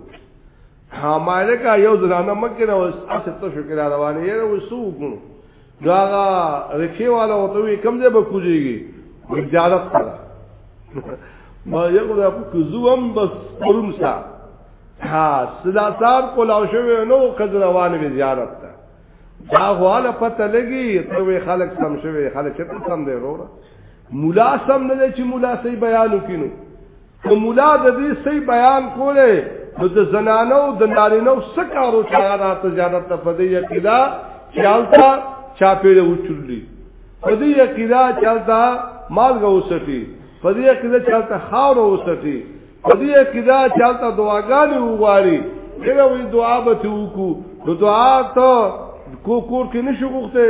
ها مالکا یو زنانه مکه نه اوس اسه ته شو کړه روانه یې وسو وګونو دا هغه رکشې والا وته وی کم ځای به کوزيږي زیارت سره ما یو دا کوزوم بس پرون سا ها سلاسار کولاو شوی نو کز روانه به زیارت ته دا غواله پته لګي ته خلک سم شوی خلک چې سم دی وروره مولا سم نه چې مولا سي بیان وکینو که مولا د دې صحیح بیان کوله نو د زنانو د نارینو سکارو چا راته زیارت ته پدې یقیدا چالتا چا پیړه وچولې پدې یقیدا چالتا مالګه وسټي پدې یقیدا چالتا خاور وسټي پدې یقیدا چالتا دعاګانې وغواړي کله وی دعا به ته وکړو نو دعا ته کو کور کې نشو غوښته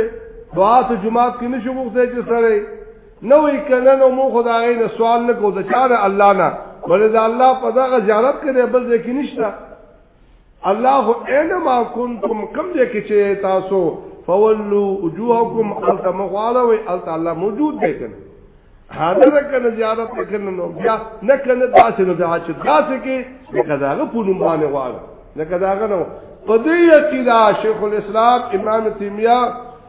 دعا ته جمعات کې نشو غوښته چې سره نو یې کنه نو مو خدای نه سوال نه کو د چا نه الله نه ولې دا الله په دغه جارت کړي بل ځکه نشته الله انما کنتم کم دې کې چې تاسو فولوا وجوهکم التمغوالا وی الت الله موجود دی کنه حاضر کنه زیارت کنه نو بیا نه کنه داسې نو داسې داسې کې لکه داغه پونم باندې واله لکه داغه نو په دې عقیده شیخ الاسلام امام تیمیه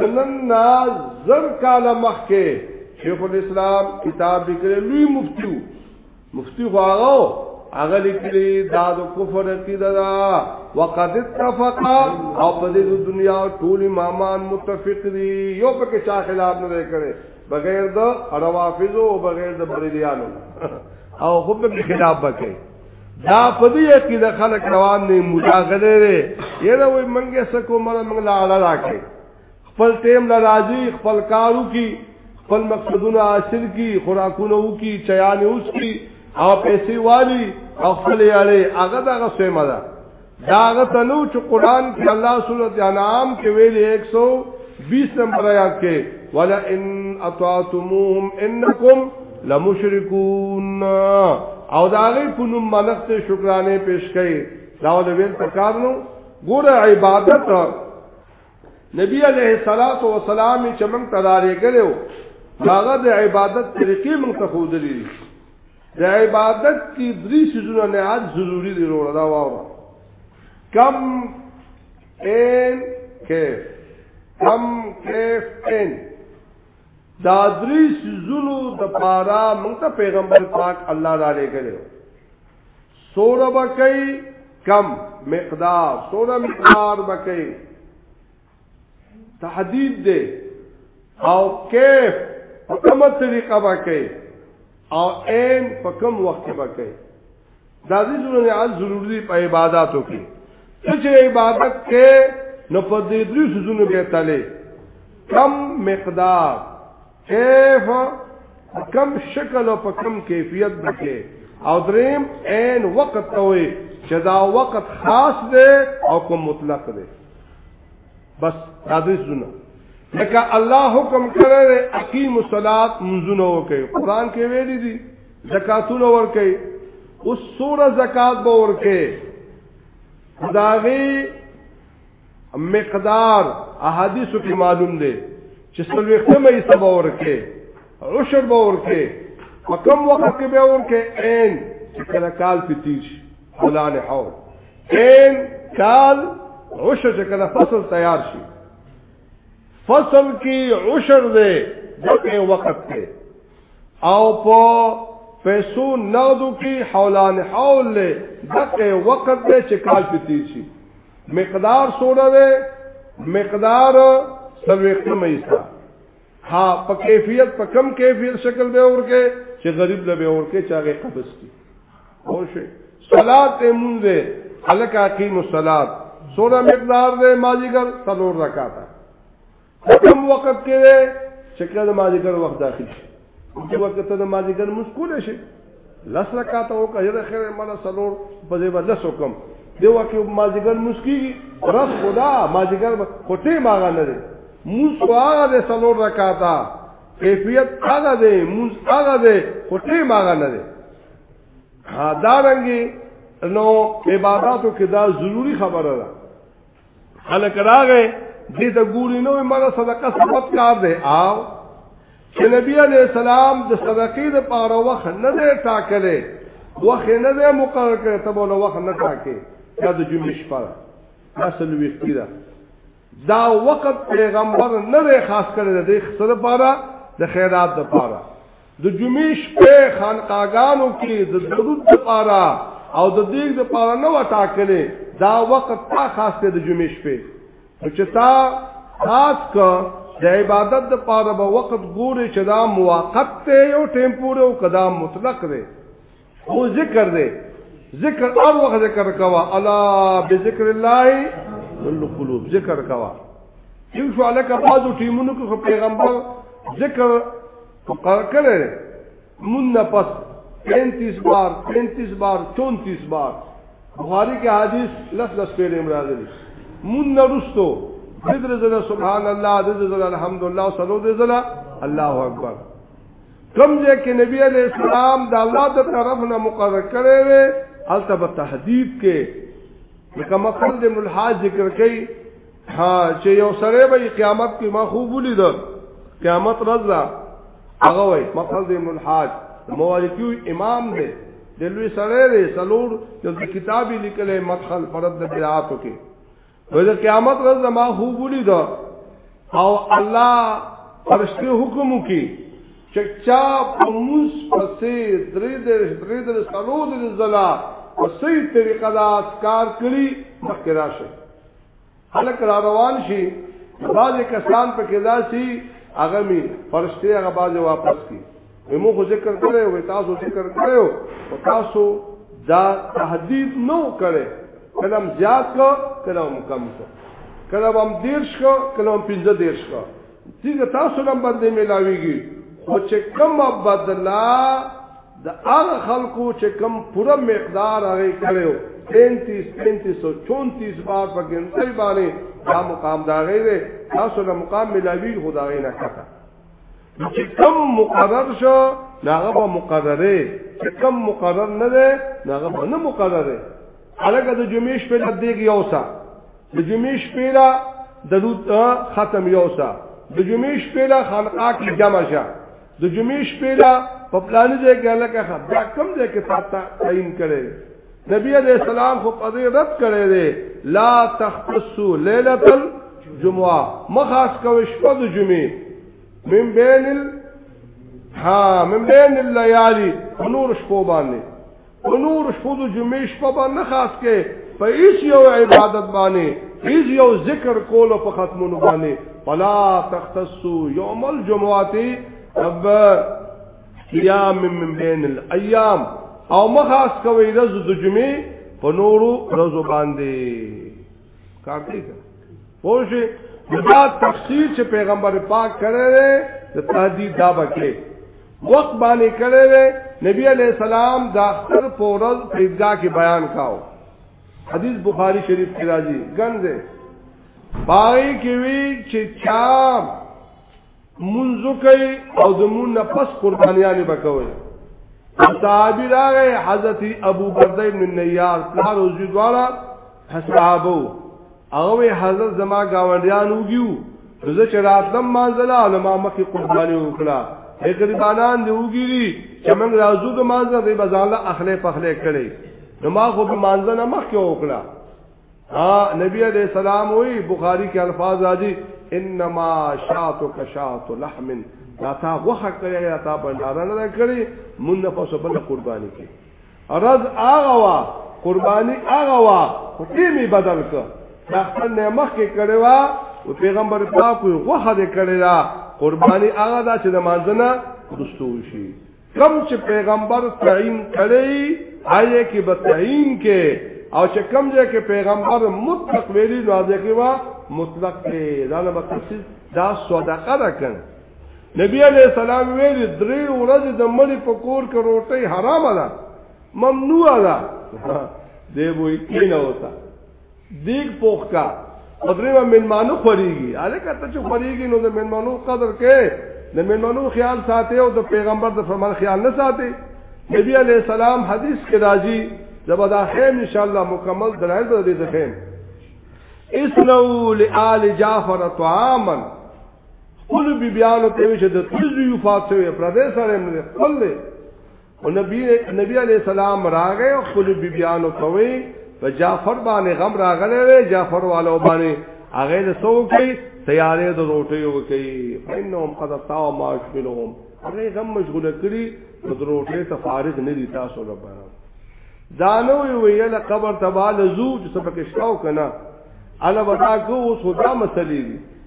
نن نا زر کال مخکې شیخ الاسلام کتاب لیکلی لوی مفتیو مفتی خو هغه هغه لیکلی دا د کفر عقیده دا وقد اتفق او په دې دنیا ټول امامان متفق دي یو په کې شاه خلاف نه کړي بغیر د روافض او بغیر د بریلیانو او خو به خلاف وکړي دا په دې کې د خلک روان نه مولا غلې وي یره وي منګه سکو مل منګلا اړه راکې خپل ټیم لا راځي خپل کارو کی خپل مقصدونه حاصل کی خوراکونه وکي چيانه اوس کی او پیسې والی او خپل یاري هغه دغه سیمه ده داغه تنو چې قران کې الله سورۃ انعام کې ویلي 120 نمبر آیات کې ولا ان اطعتموهم انکم لمشرکون او داغه په نوم منښت شکرانه پیش کړي دا ول ویل پکار نو ګور عبادت نبی علیہ الصلات والسلام چې موږ تدارې کړو هغه د عبادت طریقې موږ ته خودلې د عبادت کې درې سيزونه نه حد ضروری دی وروړه دا واوره کم ان کیف کم کیف ان دا درې سيزونو د پارا موږ ته پیغمبر پاک الله تعالی کړو سوره بکئی کم مقدار سوره مقدار بکئی تحدید دی او کیف په کومه طریقه به کوي او عین په کوم وخت به کوي دا دې ضروري حال ضروري دی په عبادتو کې چې عبادت کې نو په دې درې سيزونو کې تلې کم مقدار کیف کم شکل او په کم کیفیت بکې او دریم عین وقت ته وي چې دا وقت خاص دی او کوم مطلق دی بس دا دې سونه لکه الله حکم کړی اقیم الصلات منځونه وکي قران کې ویلي دي زکاتونه ورکي اوس سوره زکات به ورکي داغي مقدار احادیثو کې معلوم دی چې سلوي خمه یې سبا ورکه عشر به ورکه په کوم وخت کې به ورکه عین کله کال په تیر شي فلان حو عین کال عشر چې کله فصل تیار شي فصل کې عشر دی دغه وخت کې او په پیسو نغدو کې حولان حول له دغه وخت به چې کال په تیر شي مقدار سوره ده مقدار سلوخت مېسا ها په کیفیت په کم کیفیت شکل به ورکه چې غریب له به ورکه چاغه قبض کی او شي صلات مونږه الک اقیم الصلات سوره مقدار ده ماجیګر سلور رکعاته کوم وخت کې ده چې کله د ماجګر وخت داخل شي چې وخت ته د ماجګر مسکول شي لس رکعات او کړه خیر مله سلور په دې باندې لس وکم دی وکه ماجګر مسکیږي رب خدا ماجګر کوټه ماغه نه دی موس هغه د سلور رکاتا کیفیت هغه دی موس هغه دی کوټه ماغه نه دی ها دا رنګي نو عبادتو کې دا ضروری خبره ده خلک راغې دې ته ګوري نو مګه صدقه سبب کار دی او چې نبی علی السلام د صدقې د پاره وخت نه دی ټاکلې وخت نه دی مقرر کړ ته بوله وخت نه ټاکې دا د جمعې شپه ده اصل ویختی ده دا وخت پیغمبر نه دی خاص کړی د دې سره لپاره د خیرات لپاره د جمعې شپه خانقاګانو کې د درود لپاره او د دې لپاره نه وټاکلې دا وخت تا خاص ته د جمعې شپه چې تا خاص کا د عبادت لپاره به وخت ګوري چې دا موقت ته یو ټیمپوري او کدا مطلق دی او ذکر دې ذکر اور وخت ذکر کوا الا بذکر الله القلوب ذکر کوا ان شاء الله کا بعضو ټیمونو کې پیغمبر ذکر کړل مون نه پس 35 بار 35 بار 34 بار بخاری کې حدیث لس لس پیل امراغلی مون نه رستو ذکر زله سبحان الله ذکر زله الحمدلله صلو ذله الله اکبر کوم ځای کې نبی علی السلام د الله د طرف نه مقرر کړي وي البته په تهدید کې لکه مقصد د ملحا ذکر کوي ها چې یو سره به قیامت کې ما خوب ولید قیامت رضا هغه وي مقصد د ملحا موالکیو امام دی د لوی سره دی سلور د کتابي لیکلې مدخل فرد د بدعاتو کې وې د قیامت ورځ ما خوب ولید او الله فرشتي حکم وکي چې چا په موس پسې درې درې درې درې سلو درې زلا په صحیح طریقه دا کار کړی مخکې راشه خلک را روان شي بعضې کسان په کې داسي هغه می فرشتي هغه بعضې واپس کی مو خو ذکر کړو وې تاسو ذکر کړو او تاسو دا تهدید نو کړي کلم زیات کو کلم کم کو کلم هم دیرش کو کلم پنځه دیرش کو څنګه تاسو نن باندې ملاويږي خو چې کم بدلا د هغه خلکو چې کم پوره مقدار هغه کړو 33 3534 بار په ګنځي باندې دا مقام دا غیره تاسو له مقام ملاوي خدای نه کړه چې کم مقرر شو ناغه به مقرره چې کم مقرر نه ده ناغه به نه مقرره الګه د جمعې شپې لا دیګ یو سا د جمعې شپې لا د روت ختم یو سا د جمعې شپې لا خلقا کې جمع شه د جمعې شپې لا په پلان ځای کې لکه خبره کم ځای کې پاتا تعین کړي نبی علیہ السلام خو پدې رد کړي دي لا تختصو ليله الجمعه مخاص کوي شپه د جمعې من بین ال ها من بین الليالي نور شپو باندې نور شپو د جمعې شپه باندې خاص کې په هیڅ یو عبادت باندې هیڅ یو ذکر کول په ختمونو باندې فلا تختصوا يوم الجمعه رب قیام من بین الايام او مخاص کوي د جمعې په نورو ورځو باندې کار کوي پوه شئ دا تفسیر چې پیغمبر پاک کړی دی د تهدید دا بکې وخت باندې کړی دی نبی علی السلام دا اختر پورز پیدا کې بیان کاو حدیث بخاری شریف کې راځي ګنځه پای کې وی چې چا منځو کوي او د مون نه پس قربانيانې بکوي صحابي راغی حضرت ابو برده ابن النيار پلار او زوی دواړه صحابو هغه حضرت زما گاونډیان وګیو زه چې راتلم مانځله علما مخې قرباني وکړه اې غریبانان دی وګیری چې موږ راځو د مانځه دی بازار له اخلې پخلې کړي نو ما خو په مانځه نه مخ کې وکړه ها نبی علیہ السلام وی بخاری کې الفاظ راځي انما شاتک شات لحم دا تا غوخه کړی یا تا بنداره نه کړی مونږ په څه بل قرباني کې ارز هغه وا قرباني هغه وا خو دې می بدل ک دا خپل نه مخ کې کړی وا او پیغمبر پاک غوخه دې کړی دا قرباني هغه دا چې د مانځنه رستو شي کم چې پیغمبر تعین کړي آیه کې به تعین کې او چې کم ځای کې پیغمبر مطلق ویلي نو ځای کې وا مطلق کې دا نه متفصیل دا صدقه ده کړ نبی علیہ السلام ویلي درې ورځې د مړي په کور کې روټي حرام ده ممنوع ده دی وې کینه وتا دیګ پوخ کا په دریو مېلمانو خوريږي الکه ته چې خوريږي نو د مېلمانو قدر کې د مېلمانو خیال ساتي او د پیغمبر د فرمان خیال نه ساتي نبی علی السلام حدیث کې راځي زبدا خیم ان شاء الله مکمل دلایل به دې ځخیم اسنو لآل جعفر طعاما قل بی بیانو تیوی چه ده تجوی فاتوی پردیس آرم ده قل او نبی نبی علی السلام راغې او خپل بیبيانو ته وی په جعفر باندې غم راغلې وی جعفر والو باندې هغه له سو کوي تیارې د روټي وکي فینهم قد تاو ما شغلهم هغه غم مشغول کړي د روټي ته فارغ نه دي تاسو لپاره دانو ویل قبر تبال زو چې سبق شاو کنه الا ودا کو سودا مسلې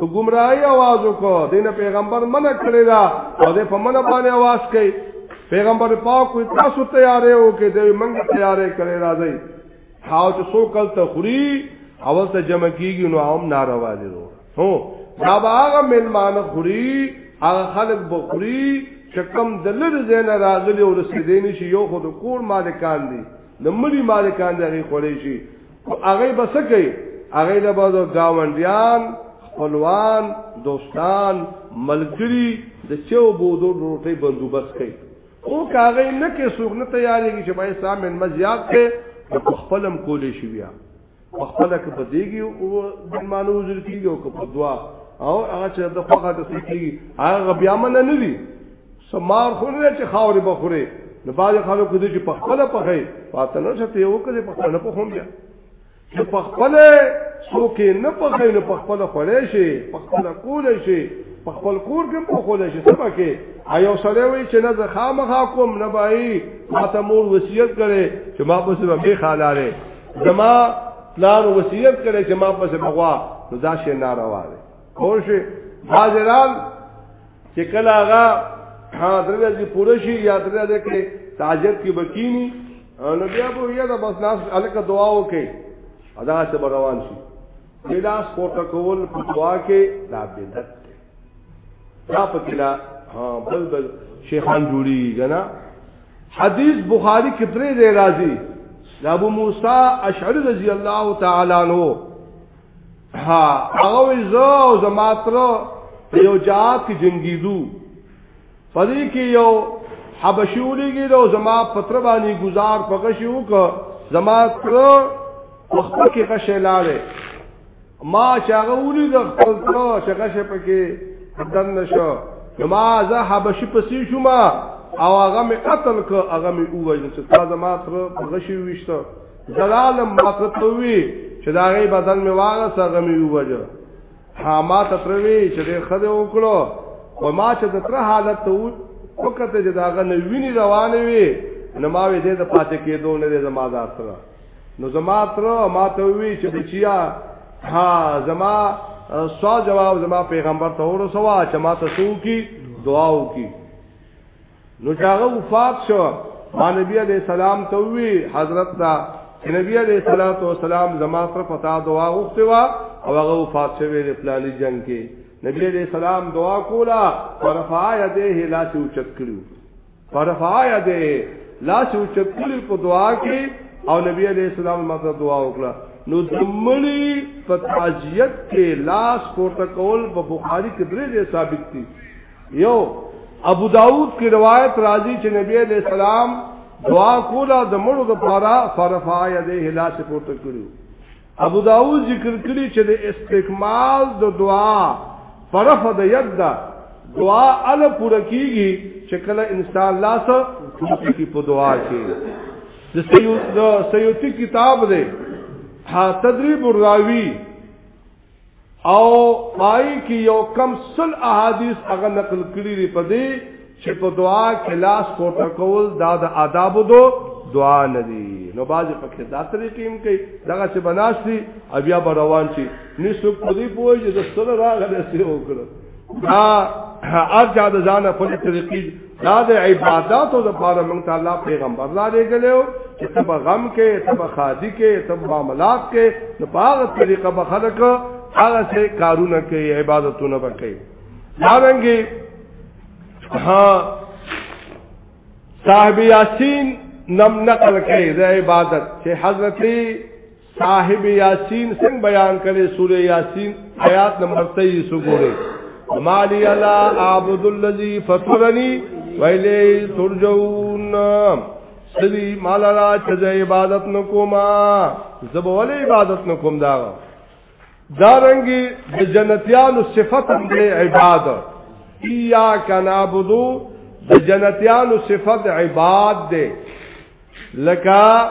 په گمراهی आवाज وکړه دین پیغمبر منع کړی دا او دې په منع باندې आवाज کوي پیغمبر پاک کوئی تاسو تیارې او کې دې منګ تیارې کړی راځي خاو چې سو کل ته خوري اول ته جمع کیږي نو هم ناروا دي هو دا هغه ملمان خوري هغه خلک بخوري چې کم دلر زین راغلي او رسیدې نشي یو خود کور مالکان دي د ملي مالکان دغه خوري شي او هغه به څه کوي هغه له بازو گاونډیان خپلوان دوستان ملګری د چو بودو روټي بندوبست کوي او کاغه نه کې سوق نه تیارې چې بای سامن مزیات ته په خپلم کولې شي بیا په خپل کې بدیږي او د مانو وزر کیږي او په دعا او هغه چې د خوخه د سکی هغه بیا من نه وی سمار خو نه چې خاورې بخوري نو باز خلک دې چې په خپل په هي پاته نه شته یو کله په خپل په خوم بیا چې په خپل څوک نه په هي نه په خپل خړې شي په خپل کول شي په خپل کور کې په خول شي سبا کې ایو سره وي چې نه زه خامخا کوم نه بای ماته مور وصیت کړي چې ما په سبا به خالاله زما پلان وصیت کړي چې ما په سبا غوا نو دا شی ناروا دی خو شي حاضران چې کله هغه حاضر دې پوره شي یا درې دې کې تاجر کې بکینی نو بیا به یې دا بس ناس الکه دعا وکړي ادا څه روان شي بلاس کوټه کول دعا کې دا بدعت دا پکلا ها بل بل شیخان جوړي غنا حدیث بخاری کې پرې دی راځي ابو موسی اشعری رضی الله تعالی عنہ ها هغه زه او زما تر یو جهاد کې جنگیدو پدې کې یو حبشي ولېږي او زما پتر باندې گزار پکښې وکړ زما تر وخت کې غشې لاړې ما چاغه ولید خپل تر چې غشې پکې دن نشو نو ما زه حبشي پسې شوم او هغه مې قتل کړ هغه مې وویل چې تاسو ما تر غشي وشته زلالم ما تتوی چې دا غي بدن می واغه سره می وجه ها ما تتوی چې ډېر خده وکړو او ما چې د تر حالت ته وکړه چې دا غنه ویني روان وي نو ما وې دې د پاتې کېدو نه دې زما ذات سره نو زما تر ما ته وی چې بچیا ها زما سوال جواب زما پیغمبر ته ورسوا چې ما ته سو کی دعا وکي نو چاغه وفات شو ما نبی علیہ السلام ته وی حضرت دا نبی علیہ الصلوۃ والسلام زما پر پتا دعا غوښته وا او هغه وفات شوی د پلاني جنگ کې نبی علیہ السلام دعا کولا ورفع یده لا چې اوچت کړو ورفع یده لا چې اوچت کړو په دعا کې او نبی علیہ السلام ماته دعا وکړه نو دمړي په تعزیت کې لاس پورته کول په بخاری کې درې ثابت دي یو ابو داود کی روایت راځي چې نبی علیہ السلام دعا کوله د مړو د پاره فرفع یده لا سپورته کړو ابو داود ذکر کړی چې د استکمال د دعا فرفع د ید دا دعا ال پوره کیږي چې کله انسان لاس کی په دعا کې د سیوتی کتاب دی ها تدریب الراوی او پای کې یو کم سل احادیث هغه نقل کړی دی په دې چې په دعا کې لاس پورته کول دا د آداب دو دعا نه دی نو باز په کې دا طریقې هم کوي دغه چې بناسي بیا به روان شي نو څوک په دې پوهیږي چې د سره راغله سي وکړه دا ارجع د ځان په طریقې دا د عبادتو د پاره موږ ته الله پیغمبر را لګلو چې تب غم کې تب خادي کې تب معاملات کې د باغ طریقه به خلق هغه څه کارونه کوي عبادتونه وکړي دا رنګي ها صاحب یاسین نم نقل کوي د عبادت چې حضرت صاحب یاسین څنګه بیان کړي سوره یاسین آیات نمبر 23 وګورئ مالی الا اعبد الذی فطرنی ویلی ترجون سری مال را چز عبادت نکوما زب ولی عبادت نکوم دا دارنگی د جنتیانو صفت هم دی عبادت ایاک نعبدو د جنتیانو صفت عباد دی لکه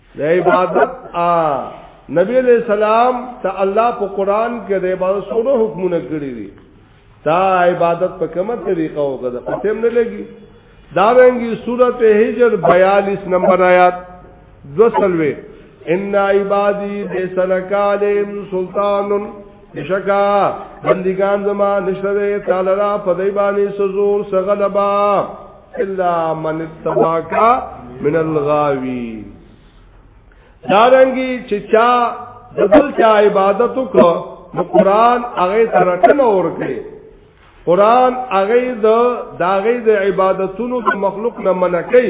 د عبادت ا نبی علیہ السلام ته الله په قران کې د عبادت سره حکمونه کړی دي تا عبادت په کومه طریقه وکړه پته نه لګي دا وینګي سورته هجر 42 نمبر آیات دوسلوي ان عبادی بسلکالم سلطان بشکا بندگان زما نشره تعالی را په دی باندې سزور سغلبا الا من اتبعك من الغاوي دارنګي چې چا د بل چا عبادت وکړو نو قران هغه سره ټنه ورکړي قران هغه د داغه د عبادتونو د مخلوق نه منکې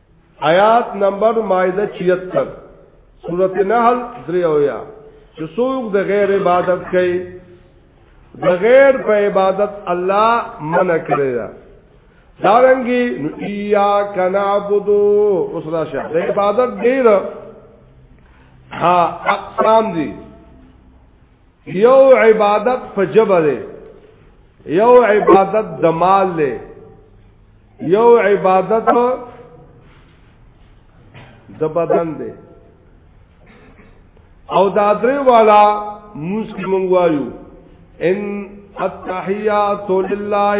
آیات نمبر مائده 76 سورت نحل دریویا چې څوک د غیر عبادت کوي د غیر په عبادت الله منع کړی دا دارنګي ایا کنابودو اوس راشه د عبادت ډیر ها اقسام دي یو عبادت په جبه دی یو عبادت د مال دی یو عبادت د بدن دی او دا درې والا موږ مونږ وایو ان التحیات لله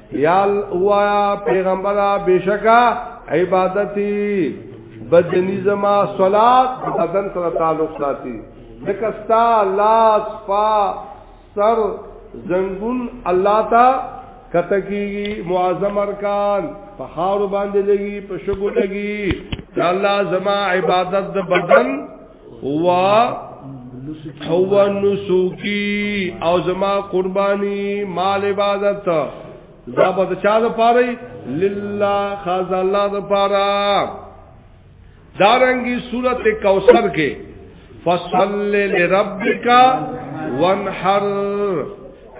یال وایا پیغمبر بشکا عبادتي بدنی زما صلات بدن سره تعلق ساتي دکستا لاس پا سر زنګون الله تا کته کیږي معظم ارکان په خاور باندې لګي په شګو لګي الله زما عبادت د بدن هو هو نسوکی او زما قربانی مال عبادت دا به چا د پاره لله خاز الله د پاره دارنګي صورت کوثر کې فصل لربک وانحر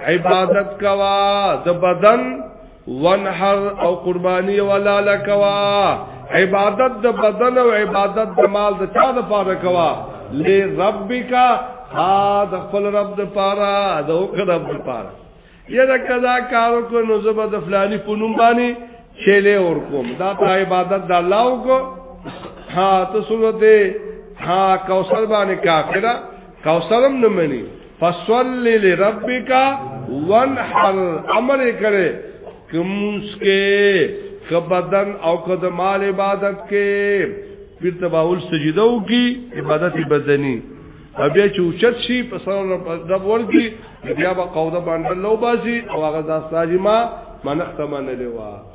عبادت کوا د بدن وانحر او قربانی ولا لکوا عبادت د بدن او عبادت د مال د چا د پاره کوا لربک ها د خپل رب د پاره د رب د پاره یره کدا کارو کو نو زبر د فلانی په نوم باندې چيله اور کوم دا ته عبادت د الله او کو ها ته سورته ها کوثر باندې کافرہ کوثرم نه مني فصل لربک وانحر امر کرے کمونس کے کبدن او کدمال عبادت کے پیر تباول سجدو کی عبادت بدنی او بیا چې اوچت شي په سره د ورګي بیا به قوده باندې لو باسي او هغه د ساجما منخته منلې وا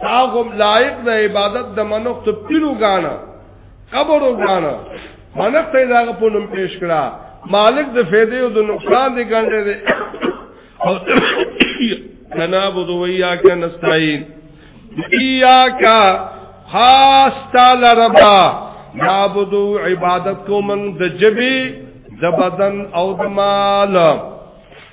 تاغم لائق د عبادت د منخت پیلو غانا قبر غانا منخت دا په نوم پیش کړه مالک د فیدې او د نقصان دی ګڼل دي او کنا بدو ویا ک نستعين ایا کا خاص تعالی ربا نعبدو عبادت کومن د جبی د بدن او د مال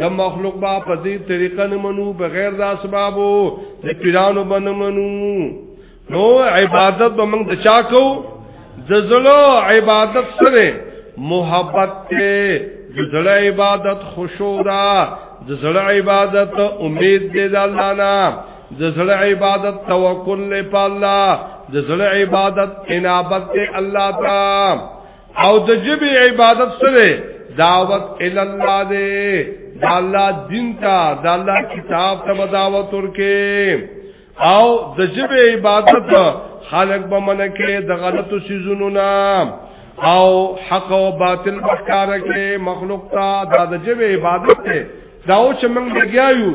د مخلوق با په دې طریقه نه منو بغیر د اسبابو د پیرانو باندې منو نو عبادت به موږ د چا کو د زړه عبادت سره محبت ته د زړه عبادت خشوع ده د زړه عبادت امید دې د الله نه د زړه عبادت توکل له الله د زړه عبادت انابت ته الله تعالی او د جبی عبادت سره دعوت ال الله دې د الله دین ته د الله کتاب ته دعوت ورکې او د جبه عبادت خلق به منکه د غلطو سيزونو نه او حق او باطل بخاره کې مخلوق ته د جبه عبادت ته دا او چې موږ لګیاو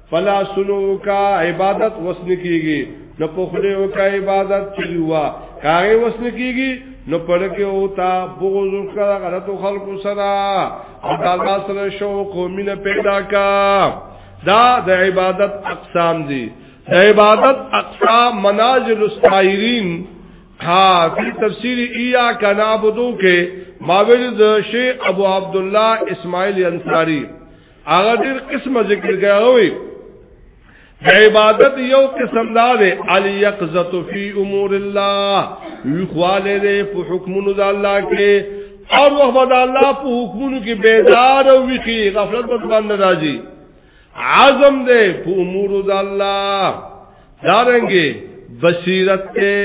فلا سنو کا عبادت وسن کیږي نو په خلیو کا عبادت چلیوا کاغه وسن کیږي نو پړکه او تا بغض کړه غلط خلق سره او د الله سره شوق او مینه پیدا کا دا د عبادت اقسام دي د عبادت اقسام منازل السائرین ها په تفسیر ایا کنا بدو کې ماویل د شیخ ابو عبد الله اسماعیل انصاری هغه ډیر قسمه ذکر کوي عبادت یو قسم دا دی علی یقزت فی امور الله وی خواله دی په حکمونو د الله کې او وحبد الله په حکمونو کې بیدار او وی غفلت باندې راځي عزم دی په امور د الله دارنګي بصیرت کې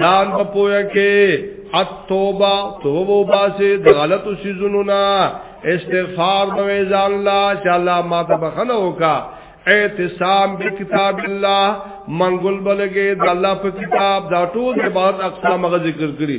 ځان په پوهه کې اتوبه توبه باسه د غلطو سيزونو نه استغفار د ځان الله چې الله ما ته بخنه وکا اعتصام بکتاب الله منګل بلګې د الله په کتاب دا ټول عبادت اقسام غ ذکر کړی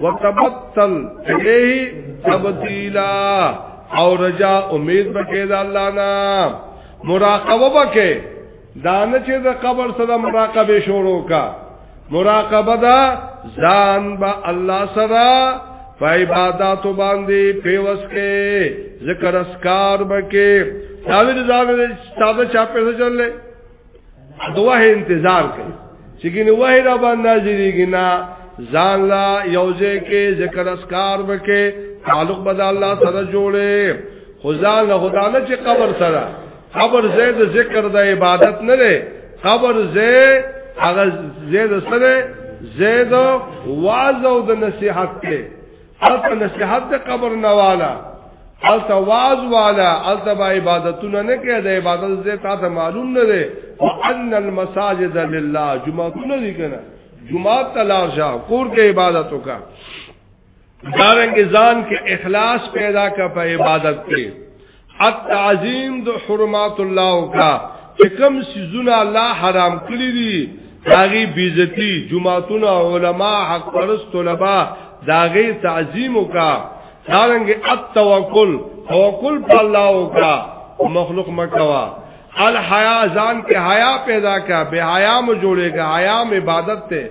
وتبتل الیه تبتیلا او رجا امید بکې د الله نه مراقبه بکې دانه چې د قبر سره مراقبه شروع کا مراقبه دا ځان با الله سره په عبادت باندې پیوس کې ذکر اسکار بکې دا وی ځان دې ستاسو چا په څه چللې دوه انتظار کوي چې ګینه وه را باندې ځریږي نه ځان لا یوځه کې ذکر اسکار وکې تعلق بد الله سره جوړې خدا له خدا نه چې قبر سره قبر زید ذکر د عبادت نه لري قبر زید هغه زید سره زید واعظ او د نصيحت ته الته نصیحت د قبر نه والا الته واز والا الته با عبادتونه نه کوي د عبادت زه تا ته معلوم نه دی وان المساجد لله جمعه نه دي کنه جمعه تلار شا کور کې عبادت وکا دارنګ ځان کې اخلاص پیدا کا په عبادت کې التعظیم د حرمات الله کا چې کوم سيزونه الله حرام کړی دي داغي بیزتی جمعتونه علما حق پرست طلبا داغي تعظیم وکا دارنګ التوکل توکل په الله وکا مخلوق مکوا الحیا ځان کې حیا پیدا کا به حیا مو جوړېږي حیا عبادت ته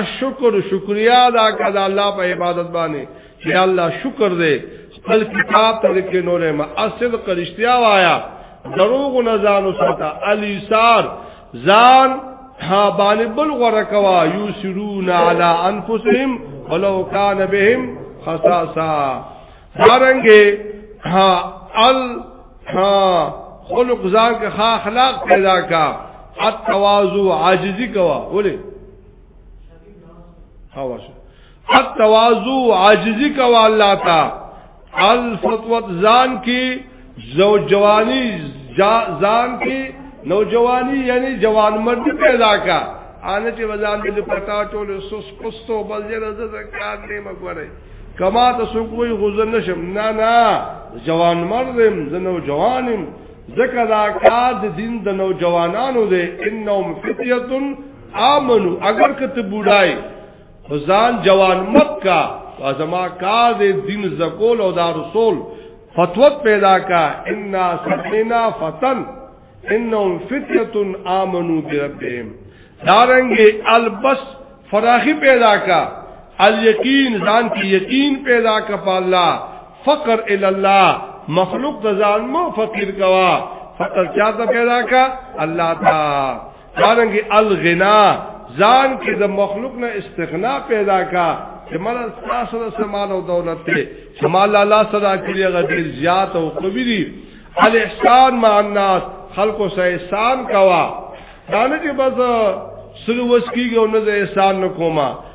الشکر شکریا ادا کړه د الله په عبادت باندې چې الله شکر دې خپل کتاب ته کې نورې ما اصل قرشتیا وایا دروغ نه ځانو ساته الیسار ځان ها باندې بل غره کوا یوسرون علی انفسهم ولو کان بهم خصاصا دارنګه ها ال ها خلق ځان کې ښه اخلاق پیدا کا التواضع عاجزی کوا ولې حواشه التواضع عاجزی کوا الله تا الفتوت ځان کې زو جوانی ځان کې نوجوانی یعنی جوان مرد پیدا کا آنه چې وزان دې پتا ټول سوس پستو بل دې رزه کار نه مګورې کما ته سو کوئی غزر نشم نه نه جوان مردم زه نوجوانم ذکر دا کار د دین د نوجوانانو دی انهم فتیتن آمنو اگر کته بوډای خزان جوان مکه ازما کار د دین زکول او دا رسول فتوت پیدا کا ان سمعنا فتن انهم فتنه امنوا بربهم دارنګ البس فراخی پیدا کا الیقین ځان کې یقین پیدا کا په الله فقر ال الله مخلوق د ځان مو فقیر کوا فقر چا ته پیدا کا الله تعالی دارنګي الغنا ځان کې د مخلوق نه استغنا پیدا کا چې مال تاسو د سمال او دولت ته سمال الله صدا کړی غدیر زیات او قوی دي الاحسان مع الناس خلق سه احسان کوا دانه چې بس سر وس کیږي او نه احسان نکوما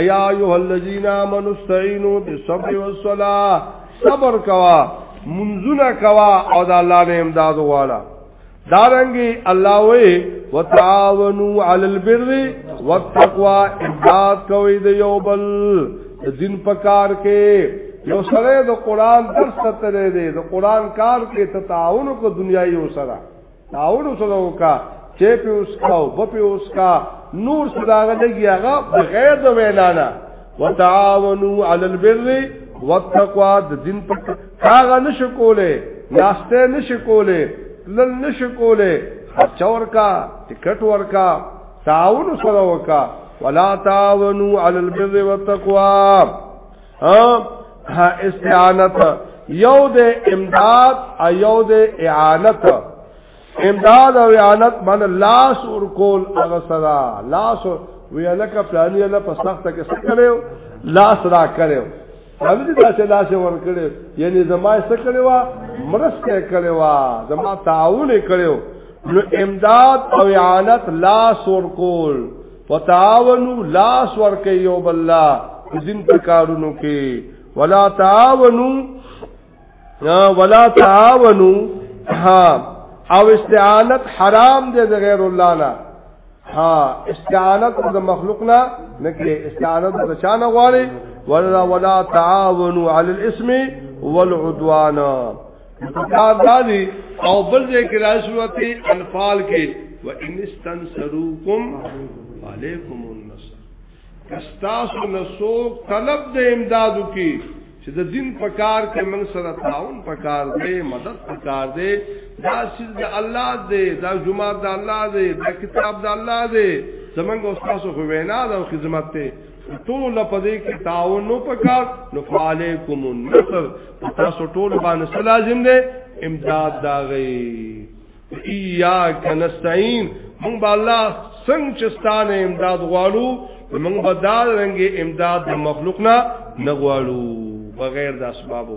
ایا ایها الذین آمنوا استعینوا بالصبر والصلاه صبر کوا منزنا کوا او د الله نه امداد والا دارنګي الله وې وتعاونوا علی البر والتقوا امداد کوي د یو بل دین په کار کې یو سره د قران درس ته دی د قران کار کې تعاون کو دنیایي وسره تاول سره وکا چې په اوس کا او په په اوس کا نور صداغه لګي هغه بغیر د وینا نه وتعاونوا علی البر والتقوا د دین په هغه نشکولې ناشته نشکولې لن نشکولې چور کا ټکټ ورکا تعاون سره وکا ولا تعاونوا علی البر والتقوا ها استعانت یو د امداد ایو د اعانت امداد او اعانت من لاس اور کول هغه صدا لاس وی الکه پلانی الله په سخت کې څه کړو لاس را کړو هغه دې داسې لاس ور کړو یعنی زما څه کړو مرسته کړو زما تعاون کړو نو امداد او اعانت لاس اور کول وتعاونوا لاس ورکي یو بل دین په کارونو کې ولا تعاونوا ولا تعاونوا ها او استعانت حرام دې غیر الله نه ها استعانت د مخلوق نه نکړي استعانت د چانه غواړي ولا ولا تعاونوا على الاسم والعدوان پکار دادی او بل دې کې راځي سورته انفال کې و ان استنصروکم علیکم النصر کستاسو نسوک طلب د امدادو کې چې د دین په کار کې موږ سره تعاون په کار دی مدد په کار دی دا سیز د الله دی دا جمعه د الله دی دا کتاب د الله دی زمونږ استاد خو وینا دا خدمت ته ټول په دې کې تعاون نو پکار نو فعلیکم النصر تاسو ټول باندې لازم دی امداد دا غي ایاک نستعين مونږ به الله څنګه چې ستانه امداد غواړو مونږ به دا رنګ امداد د مخلوق نه نه غواړو بغیر د اسبابو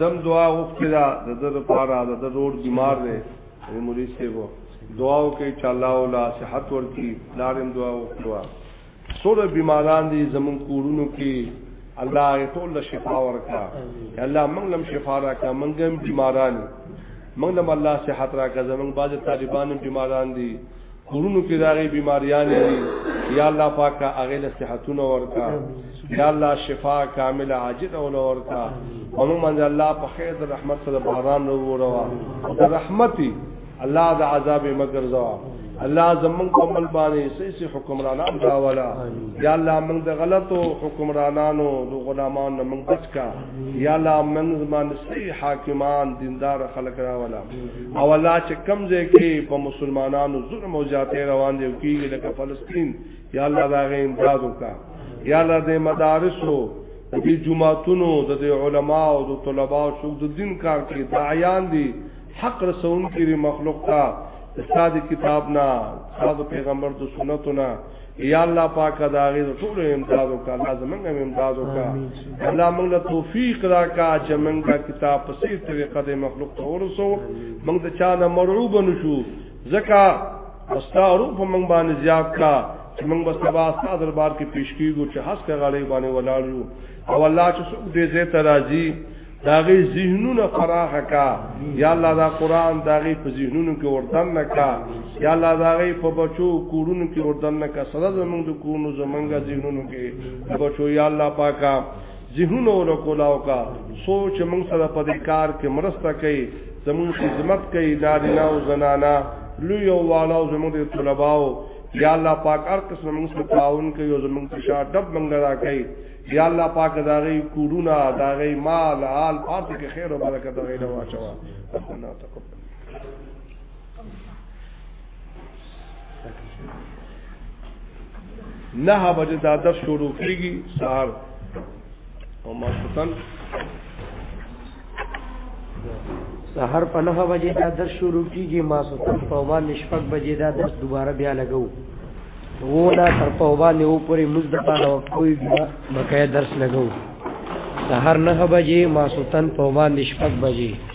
دم دعا وکړه دا د در پاره د ضرور بیمار دی یعنی مولوی صاحب دعا وکړي چې الله ولا صحت ورکړي لارم دعا وکړه سور بیماران دي زمون کورونو کې الله یې ټول شفا ورکا الله موږ لم شفا راکا موږ هم بیماران موږ لم الله صحت راکا زمون باز طالبان بیماران دي کورونو کې داغي بیماریان دي یا الله پاک هغه له صحتونه ورکا یا الله شفا کامله عاجل او ورکا او موږ الله په خیر د رحمت سره باران وروړو د رحمتي الله د عذاب مگر زوا الله زمون کومل باندې سې سې حکمرانان دا والا یا الله موږ د غلطو حکمرانانو د غلامانو موږ بچ کا یا الله موږ زمون سې حاکمان دیندار خلک را والا او الله چې کم ځای کې په مسلمانانو ظلم او زیاتې روان دي کیږي لکه فلسطین یا الله دا غي امداد وکا یا الله دې مدارسو دې جمعهتونو د علماء او د طلباء او شوق د دین کار کې داعیان دي حق رسون کې مخلوق ته استاد کتاب نه استاد پیغمبر د سنتو نه یا الله پاک دا غي ټول امداد وکړه الله زمونږ امداد وکړه الله موږ له توفیق راکا چې موږ دا کتاب په سیر طریقه د مخلوق ته ورسو موږ د چا نه مرعوب نشو ځکه استارو په موږ باندې زیات کا چې موږ بس سبا ستاسو دربار کې پیش کیږو چې حس کې غړې باندې ولاړو او الله چې څوک دې زه ترازی داغي ذهنونه فراخه کا یا الله دا قران داغي په ذهنونو کې وردن نه کا یا الله داغي په بچو کورونو کې وردن نه کا سره زمونږ د کورونو زمونږ ذهنونو کې بچو یا الله پاکا ذهنونو ورکولاو کا سوچ موږ سره په دې کار کې مرسته کوي زموږ خدمت کوي نارینه او زنانا لوی او والا او زموږ طلباو یا الله پاک هر قسم موږ ته تعاون کوي او زموږ په شاته ډب منګرا کوي یا الله پاک دا غي کورونه دا غي مال حال پاتې کې خیر او برکت غي له واچوا ربنا تقبل نه بجې دا درس شروع کیږي سهار او ماخوتن سحر په نه بجې دا درس شروع کیږي ما سوتن په باندې شپږ بجې دا درس دوباره بیا لګو وو دا تر په باندې و پورې موږ د پاره کوی بیا بقای درس لګو سحر نه بجې ما سوتن په باندې شپږ بجې